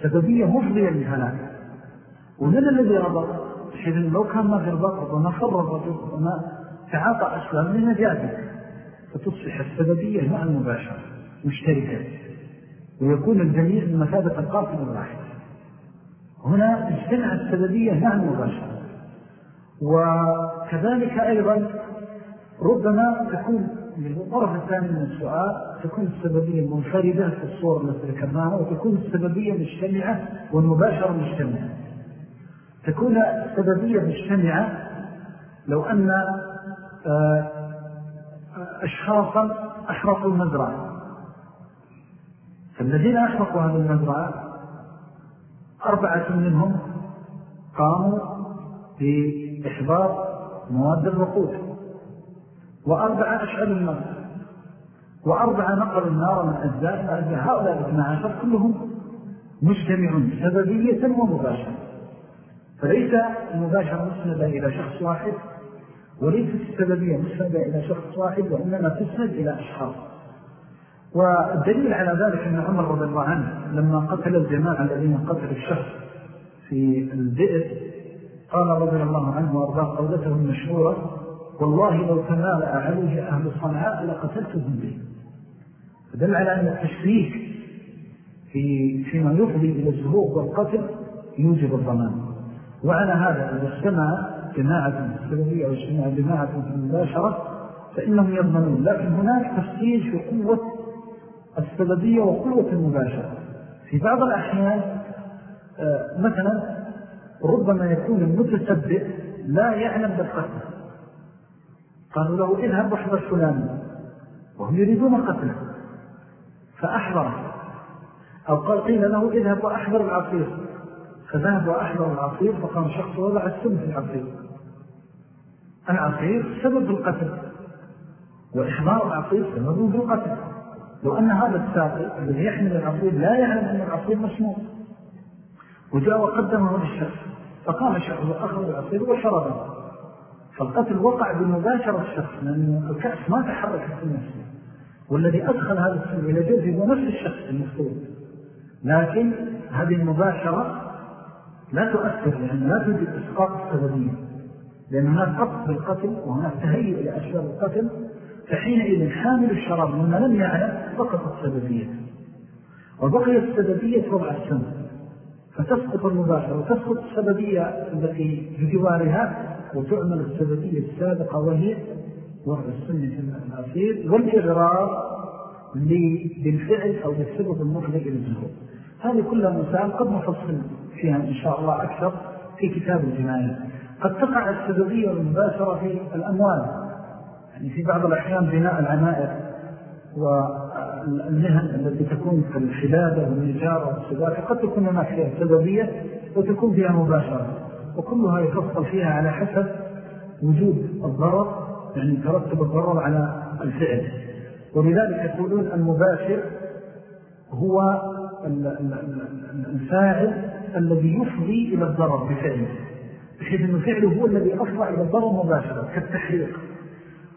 سببية مفضية للهلاك. ومن الذي ربط؟ حيث لو كان ما في الربط وما فر الربط وما تعاطى أسلام لنجاته فتصبح السببية مع المباشرة مشتركة ويكون الجميع بمثابة القاتل الواحد. هنا اجتمع السببية مع المباشرة وكذلك أيضا ربما تكون من الطرف الثاني من السؤال تكون السببية منفردة في الصور التي ذكرناها وتكون السببية مجتمعة والمباشرة مجتمعة. تكون السببية مجتمعة لو أن أشخاصا أحرقوا المزرعة. فالذين أحرقوا هذه المزرعة أربعة منهم قاموا بإحضار مواد الوقود وأربعة أشعلوا النار وأربعة نقلوا النار من أجزاء إلى أجزاء هؤلاء الاثنى عشر كلهم مجتمعون سببية ومباشرة. فليس المباشرة مسندة إلى شخص واحد وليست السببية مسندة إلى شخص واحد وإنما تسند إلى أشخاص. والدليل على ذلك أن عمر رضي الله عنه لما قتل الجماعة الذين قتل الشخص في البئر قال رضي الله عنه وأرضاه قولته المشهورة والله لو تمالأ عليه أهل صنعاء لقتلتهم به. فدل على أن التشريك في فيما يفضي إلى الزهوق والقتل يوجب الضمان. وعلى هذا إذا اجتمع جماعة السببية أو جماعة في المباشرة فإنهم يضمنون لكن هناك تفسير في قوة السببية وقوة المباشرة. في بعض الأحيان آه، مثلا ربما يكون المتسبب لا يعلم بالقتل. قالوا له اذهب واحضر فلانا وهم يريدون قتله. فأحضر. أو قال قيل له اذهب وأحضر العصير. فذهب وأحضر العصير فقام شخص وضع السم في العصير. العصير سبب القتل وإحضار العصير سبب القتل لو أن هذا الساقي الذي يحمل العصير لا يعلم أن العصير مسموم. وجاء وقدمه للشخص فقام الشخص وأخذ العصير وشربه. فالقتل وقع بمباشرة الشخص لأن الكأس ما تحرك في نفسه. والذي أدخل هذا السن إلى جوزه هو نفس الشخص المفروض لكن هذه المباشرة لا تؤثر يعني لا توجد إسقاط السببية لأن هناك قط بالقتل وهناك تهيئ أشياء القتل فحينئذ حامل الشراب مما لم يعلم سقط السببية. وبقي السببية وضع السن فتسقط المباشرة وتسقط السببية التي بجوارها وتعمل السببية السابقة وهي وضع السنة الأصيل والإغرار بالفعل أو بالسبب المطلق للزهور هذه كلها مسائل قد نفصل فيها إن شاء الله أكثر في كتاب الجناية. قد تقع السببية والمباشرة في الأموال يعني في بعض الأحيان بناء العنائر والمهن التي تكون في الحلابة والنجارة والسباكة قد تكون هناك فيها سببية وتكون فيها مباشرة وكلها يفصل فيها على حسب وجود الضرر يعني ترتب الضرر على الفعل. ولذلك يقولون المباشر هو الفاعل الذي يفضي إلى الضرر بفعله. بحيث أن فعله هو الذي أفضى إلى الضرر مباشرة كالتحريق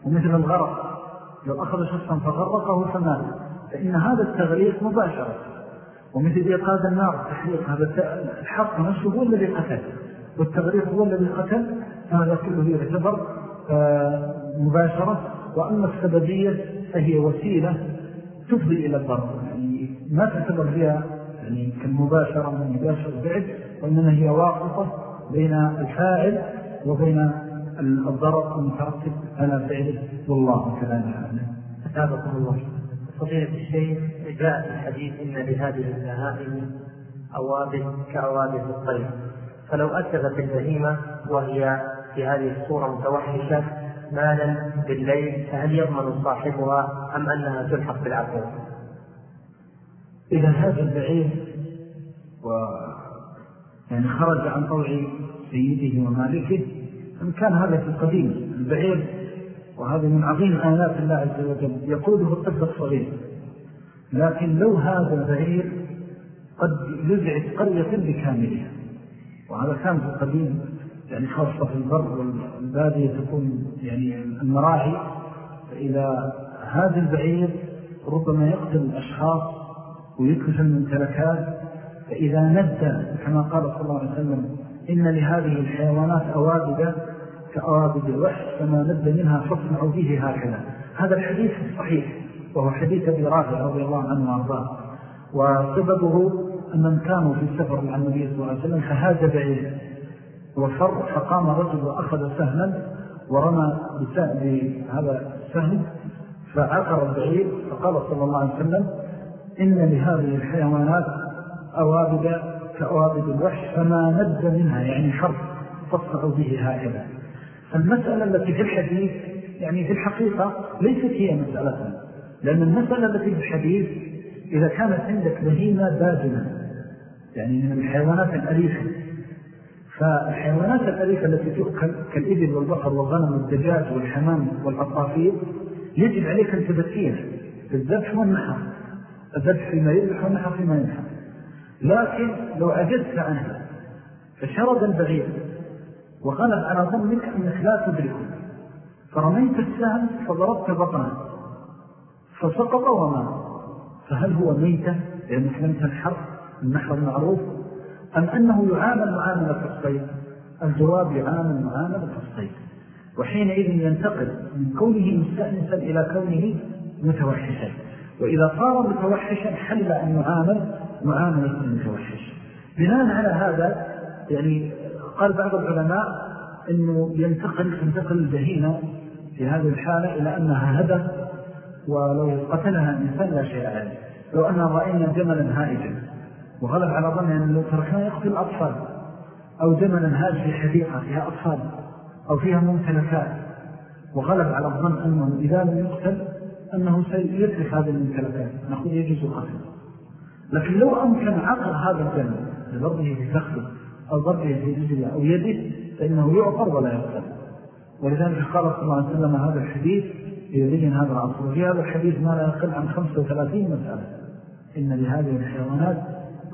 ومثل الغرق لو أخذ شخصا فغرقه فمات فإن هذا التغريق مباشرة. ومثل إيقاد النار التحريق هذا الحرق نفسه هو الذي قتل. والتغريق هو الذي قتل هذا كله يعتبر آه، مباشرة. وأما السببية فهي وسيلة تفضي إلى الضرر. يعني ما تعتبر فيها يعني كالمباشرة من مباشر بعد وإنما هي واقفة بين الفاعل وبين الضرر المترتب على فعله. والله تعالى أعلم أتابكم الله. فضيلة الشيخ جاء في الحديث إن لهذه البهائم أوابد كأوابد الطير فلو أسفت البهيمة وهي في هذه الصورة متوحشة مالا بالليل فهل يضمن صاحبها أم أنها تلحق بالعفو؟ إذا هذا البعير و يعني خرج عن طوع سيده ومالكه إن كان هذا في القديم البعير وهذا من عظيم آيات الله عز وجل يقوده الطفل الصغير. لكن لو هذا البعير قد يزعج قرية بكاملها وهذا كان في القديم يعني خاصة في البر والبادية تكون يعني المراعي فإذا هذا البعير ربما يقتل الأشخاص ويكفل الممتلكات فإذا ندى كما قال صلى الله عليه وسلم إن لهذه الحيوانات أوابد كأوابد الوحش فما ند منها فاصنعوا به هكذا. هذا الحديث الصحيح وهو حديث أبي رافع رضي الله عنه وأرضاه. وسببه أنهم كانوا في سفر مع النبي صلى الله عليه وسلم فهاز بعيد. وفر فقام رجل وأخذ سهما ورمى بهذا السهم فعقر البعيد فقال صلى الله عليه وسلم إن لهذه الحيوانات أوابد كأوابد الوحش فما ند منها يعني حرف تصنع به هكذا فالمسألة التي في الحديث يعني في الحقيقة ليست هي مسألتنا لأن المسألة التي في الحديث إذا كانت عندك بهيمة داجنة يعني من الحيوانات الأليفة. فالحيوانات الأليفة التي تؤكل كالإبل والبقر والغنم والدجاج والحمام والعطافير يجب عليك أن تبكيها بالذبح والنحر الذبح فيما يذبح والنحر فيما ينحر لكن لو عجزت عنها فشرد البغير وغلب على ظنك أنك لا تدركه. فرميت السهم فضربت بطنه فسقط ومات فهل هو ميتة لأنك لم تنحر؟ النحر المعروف أم أنه يعامل معاملة الصيد؟ الجواب يعامل معاملة الصيد. وحينئذ ينتقل من كونه مستأنسا إلى كونه متوحشا. وإذا صار متوحشا حل أن يعامل معاملة المتوحش. بناء على هذا يعني قال بعض العلماء أنه ينتقل تنتقل الجهينة في هذه الحالة إلى أنها هدف ولو قتلها الإنسان لا شيء عليه. لو أننا رأينا جملا هائجا. وغلب على ظن أن لو تركنا يقتل الأطفال أو جملا هاج في حديقة فيها أطفال. أو فيها ممتلكات. وغلب على الظن أنه إذا لم يقتل أنه سيترك هذه الممتلكات. نقول يجوز قتل لكن لو أمكن عقر هذا الجمل لضربه في فخذه أو ضربه في رجله أو يده فإنه يعقر ولا يقتل. ولذلك قال صلى الله عليه وسلم هذا الحديث يبين هذا العصر. وفي هذا الحديث ما لا يقل عن 35 مسألة. إن لهذه الحيوانات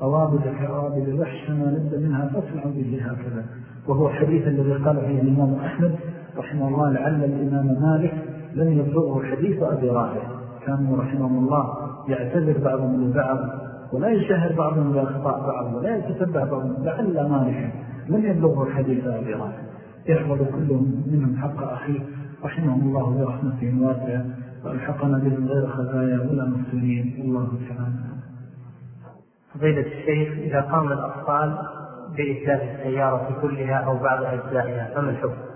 أوابد كأوابد الوحش ما نبدأ منها فاسمعوا به هكذا. وهو حديث الذي قال فيه الإمام أحمد رحمه الله لعل الإمام مالك لم يبلغه حديث أبي رافع. كانوا رحمه الله يعتذر بعضهم لبعض ولا يشهر بعضهم بأخطاء بعض ولا يتتبع بعضهم لعل مالك لم يبلغه حديث أبي رافع يحفظ كلهم منهم حق أخيه رحمه الله برحمته واسعة وألحقنا بهم غير خزايا ولا مسلمين والله تعالى. فضيلة الشيخ إذا قام الأطفال بإسلاف السيارة كلها أو بعض أجزائها فما الحكم؟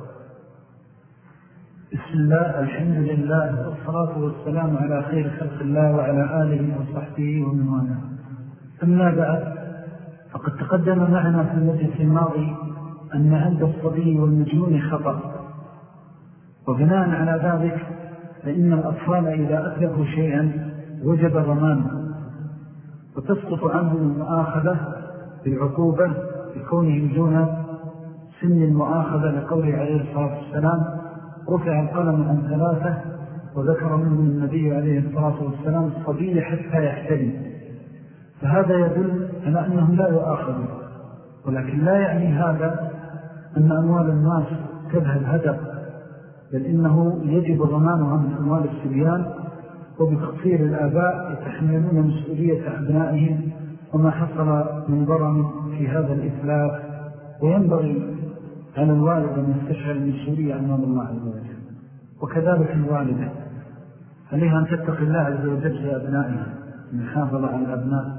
بسم الله الحمد لله والصلاة والسلام على خير خلق الله وعلى آله وصحبه ومن والاه. أما بعد فقد تقدم معنا في المجلس الماضي أن عند الصبي والمجنون خطأ. وبناء على ذلك فإن الأطفال إذا أتلفوا شيئا وجب ضمانه. وتسقط عنهم المؤاخذة بالعقوبة لكونهم دون سن المؤاخذة لقوله عليه الصلاة والسلام رفع القلم عن ثلاثة وذكر منهم النبي عليه الصلاة والسلام الصبي حتى يحتلم فهذا يدل على أنهم لا يؤاخذون. ولكن لا يعني هذا أن أموال الناس تذهب هدر بل إنه يجب ضمانها من أموال السبيان وبتقصير الآباء يتحملون مسؤولية أبنائهم وما حصل من ضرم في هذا الإثلاث وينبغي على الوالد أن يستشعر المسؤولية أمام الله عز وجل. وكذلك الوالدة عليها أن تتقي الله عز وجل في أبنائها من حافظ على الأبناء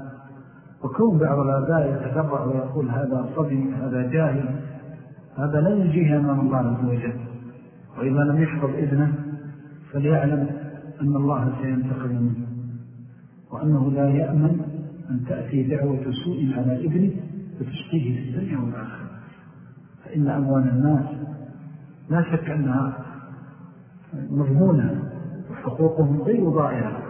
وكون بعض الآباء يتفرع ويقول هذا صبي هذا جاهل هذا لا يجيه أمام الله عز وجل. وإذا لم يحفظ ابنه فليعلم أن الله سينتقل منه وأنه لا يأمن أن تأتي دعوة سوء على ابنه فتشقيه في الدنيا والآخرة. فإن أموال الناس لا شك أنها مضمونة وحقوقهم غير ضائعة.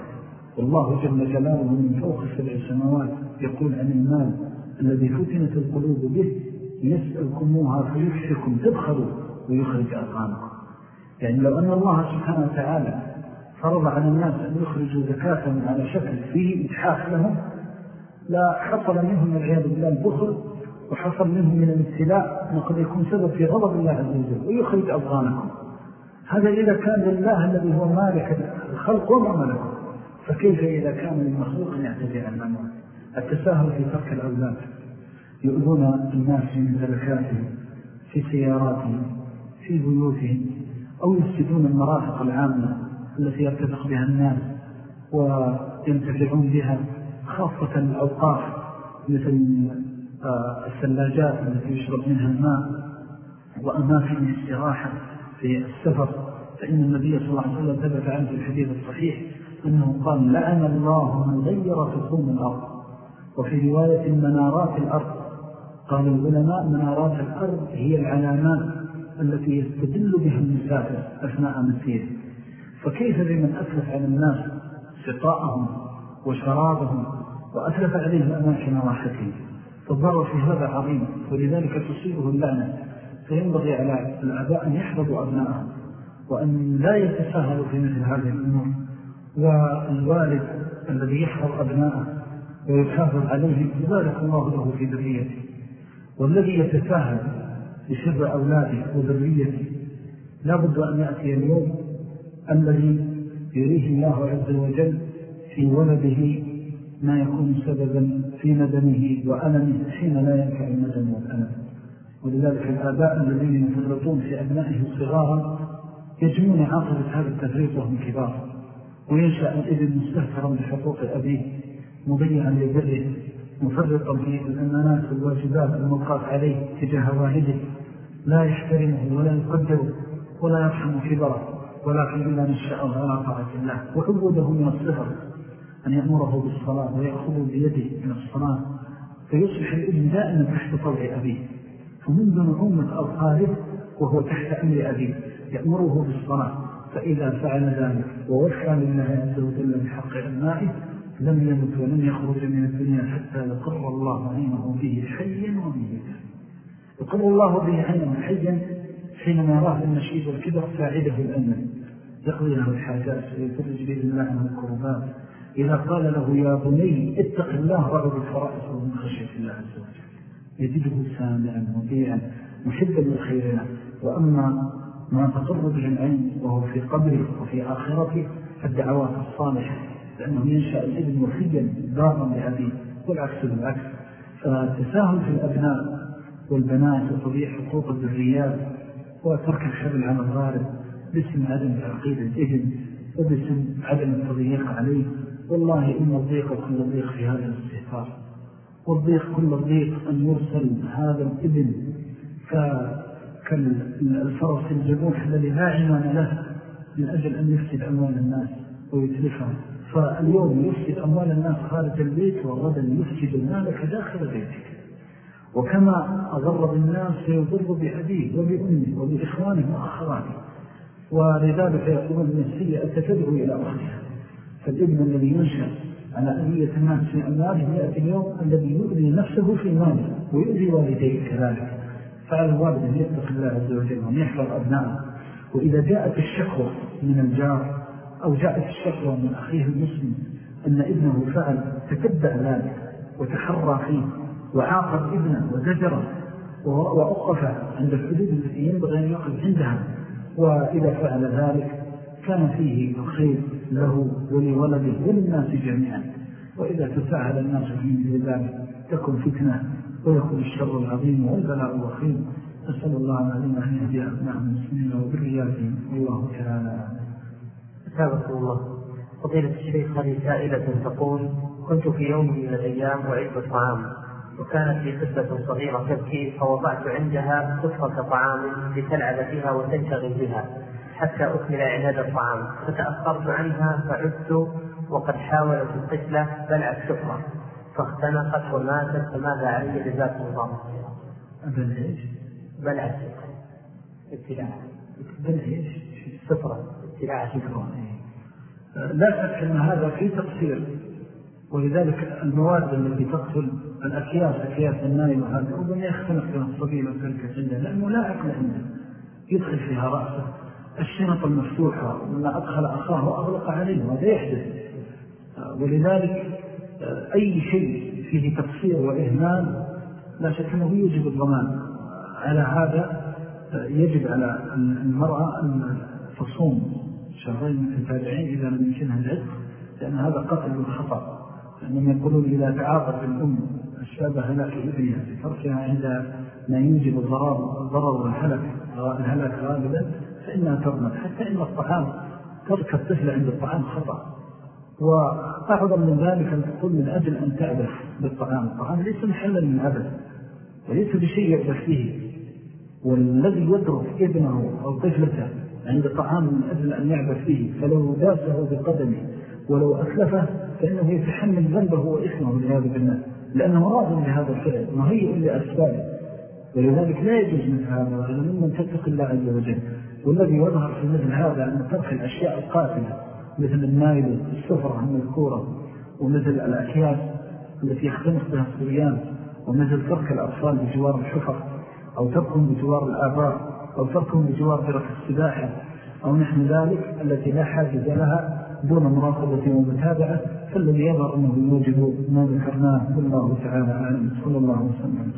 والله جل جلاله من فوق سبع سماوات يقول عن المال الذي فتنت القلوب به يسألكموها فيفشكم تدخلوا ويخرج أرغانكم يعني لو أن الله سبحانه وتعالى فرض على الناس أن يخرجوا زكاة على شكل فيه إتحاف لهم لا حصل منهم العياذ بالله البخل وحصل منهم من الابتلاء وقد يكون سبب في غضب الله عز وجل ويخرج أبغانكم هذا إذا كان لله الذي هو مالك الخلق وما ملكه فكيف إذا كان من مخلوق يعتدي عن الأمر التساهل في ترك الأولاد. يؤذون الناس في ممتلكاتهم في سياراتهم في بيوتهم أو يفسدون المرافق العامة التي يرتفق بها الناس وينتفعون بها خاصة الأوقاف مثل آه، الثلاجات التي يشرب منها الماء وأماكن الاستراحة في السفر. فإن النبي صلى الله عليه وسلم ثبت عنه الحديث الصحيح أنه قال لعن الله من غير تكون الأرض. وفي رواية منارات الأرض. قال العلماء منارات الأرض هي العلامات التي يستدل بها المسافر أثناء مسيره. فكيف بمن أسلف على الناس سقاءهم وشرابهم وأسلف عليه أماكن راحتهم فالضرر في هذا عظيم ولذلك تصيبه اللعنة. فينبغي على الأباء أن يحفظوا أبنائهم وأن لا يتساهلوا في مثل هذه الأمور. والوالد الذي يحفظ أبنائه ويحافظ عليهم يبارك الله له في ذريته. والذي يتساهل بشر أولاده وذريته لا بد أن يأتي اليوم الذي يريه الله عز وجل في ولده ما يكون سببا في ندمه وألمه حين لا ينفع الندم والألم. ولذلك الآباء الذين يفرطون في أبنائهم صغارا يجمون عاقبة هذا التفريط وهم كبار وينشأ الإذن مستهترا بحقوق أبيه. مضيعا لبره مفرطا في الأمانات والواجبات الموقات عليه تجاه والده. لا يحترمه ولا يقدره ولا يرحم كبره ولكن إلا نشأه على طاعة الله وعبوده من الصغر أن يأمره بالصلاة ويأخذ بيده من الصلاة فيصبح الابن دائما تحت طوع أبيه. فمنذ نعومة أطفاله وهو تحت أمر أبيه يأمره بالصلاة. فإذا فعل ذلك ووفى لله عز وجل بحق أبنائه لم يمت ولم يخرج من الدنيا حتى يقر الله عينه به حيا وميتا. يقر الله به عينه حيا حينما راه النشيد والكبر ساعده الأمن. يقضي له الحاجات ويفرج به الله عن الكربات إذا قال له يا بني اتق الله رغب الفرائص ومن خشية الله عز وجل. يجده سامعا مطيعا محبا للخير. له وأما ما تقر به العين وهو في قبره وفي آخرته الدعوات الصالحة. لأنه ينشأ الابن وفيا دارا لأبيه والعكس بالعكس. فالتساهل في الأبناء والبنات وتضيع حقوق الذريات وترك الحبل على الغارب باسم عدم تعقيد الإبن وباسم عدم التضييق عليه. والله إن الضيق كل الضيق في هذا الاستهفار والضيق كل الضيق أن يرسل هذا الإبن كالفرس الجبوح الذي لا عنوان له من أجل أن يفسد أموال الناس ويتلفها فاليوم يفسد أموال الناس خارج البيت وغدا يفسد المالك داخل بيتك. وكما أضر بالناس سيضر بأبيه وبأمه وبإخوانه وأخواته ولذلك يقولون من السيئة تدعو إلى أخرها. فالابن الذي ينشأ على أذية الناس في أمواله يأتي اليوم الذي يؤذي نفسه في ماله ويؤذي والديه كذلك. فعلى الوالد أن يتق الله عز وجل وأن يحفظ أبنائه. وإذا جاءت الشكوى من الجار أو جاءت الشكوى من أخيه المسلم أن ابنه فعل تتبع ذلك وتحرى فيه وعاقب ابنه وزجره وأقف عند الحدود التي ينبغي أن يقف عندها. وإذا فعل ذلك كان فيه الخير له ولولده وللناس جميعا. وإذا تساهل الناس في ذلك تكون فتنة ويكون الشر العظيم والبلاء الوخيم. أسأل الله العظيم أن يهدي أبناء المسلمين وذرياتهم. والله تعالى أتابكم الله. فضيلة الشيخ هذه سائلة تقول كنت في يوم من الأيام أعيد الطعام وكانت لي طفلة صغيرة تبكي فوضعت عندها سفرة طعام لتلعب فيها وتنشغل بها حتى أكمل إعداد الطعام. فتأخرت عنها فعدت وقد حاولت الطفلة بلع السفرة فاختنقت وماتت فماذا علي؟ جزاكم الله خيرا؟ بلع إيش؟ بلع السفرة ابتلاع بلع إيش؟ السفرة السفرة لا شك أن هذا في تقصير ولذلك المواد التي تقتل الأكياس أكياس النايم وهذا ربما يختنق بها الصبي وتلك عنده لأنه لا عقل عنده يدخل فيها رأسه الشنط المفتوحة وما أدخل أخاه وأغلق عليه وهذا يحدث. ولذلك أي شيء فيه تقصير وإهمال لا شك أنه يجب الضمان. على هذا يجب على المرأة أن تصوم. شهرين متتابعين إذا لم يمكنها العدق لأن هذا قتل بالخطأ لأنهم يقولون إذا تعاطت الأم الشابة هلاك ابنها بتركها عند ما يوجب الضرر, الضرر والهلك الهلاك غالبا فإنها تضمن حتى إن الطعام ترك الطفل عند الطعام خطأ. وأعظم من ذلك أن تقول من أجل أن تعبث بالطعام. الطعام ليس محلا من عبث وليس بشيء يعبث فيه. والذي يترك ابنه أو طفلته عند طعام من أجل أن يعبث فيه فلو داسه بقدمه ولو أسلفه فإنه يتحمل ذنبه وإثمه لهذا بالله لأنه راض بهذا الفعل مهيئ لأسفاله ولذلك لا يجوز من هذا وإذا ممن تتق الله عز وجل. والذي يظهر في مثل هذا أن ترك الأشياء القاتلة مثل النايل السفرة المذكورة ومثل الأكياس التي يختنق بها الصريان ومثل ترك الأطفال بجوار الحفر أو تركهم بجوار الآباء. أو تركهم بجوار فرق السباحة أو نحن ذلك التي لا حاجز لها دون مراقبة ومتابعة فالذي يظهر أنه يوجب ما ذكرناه والله تعالى أعلم. صلى الله وسلم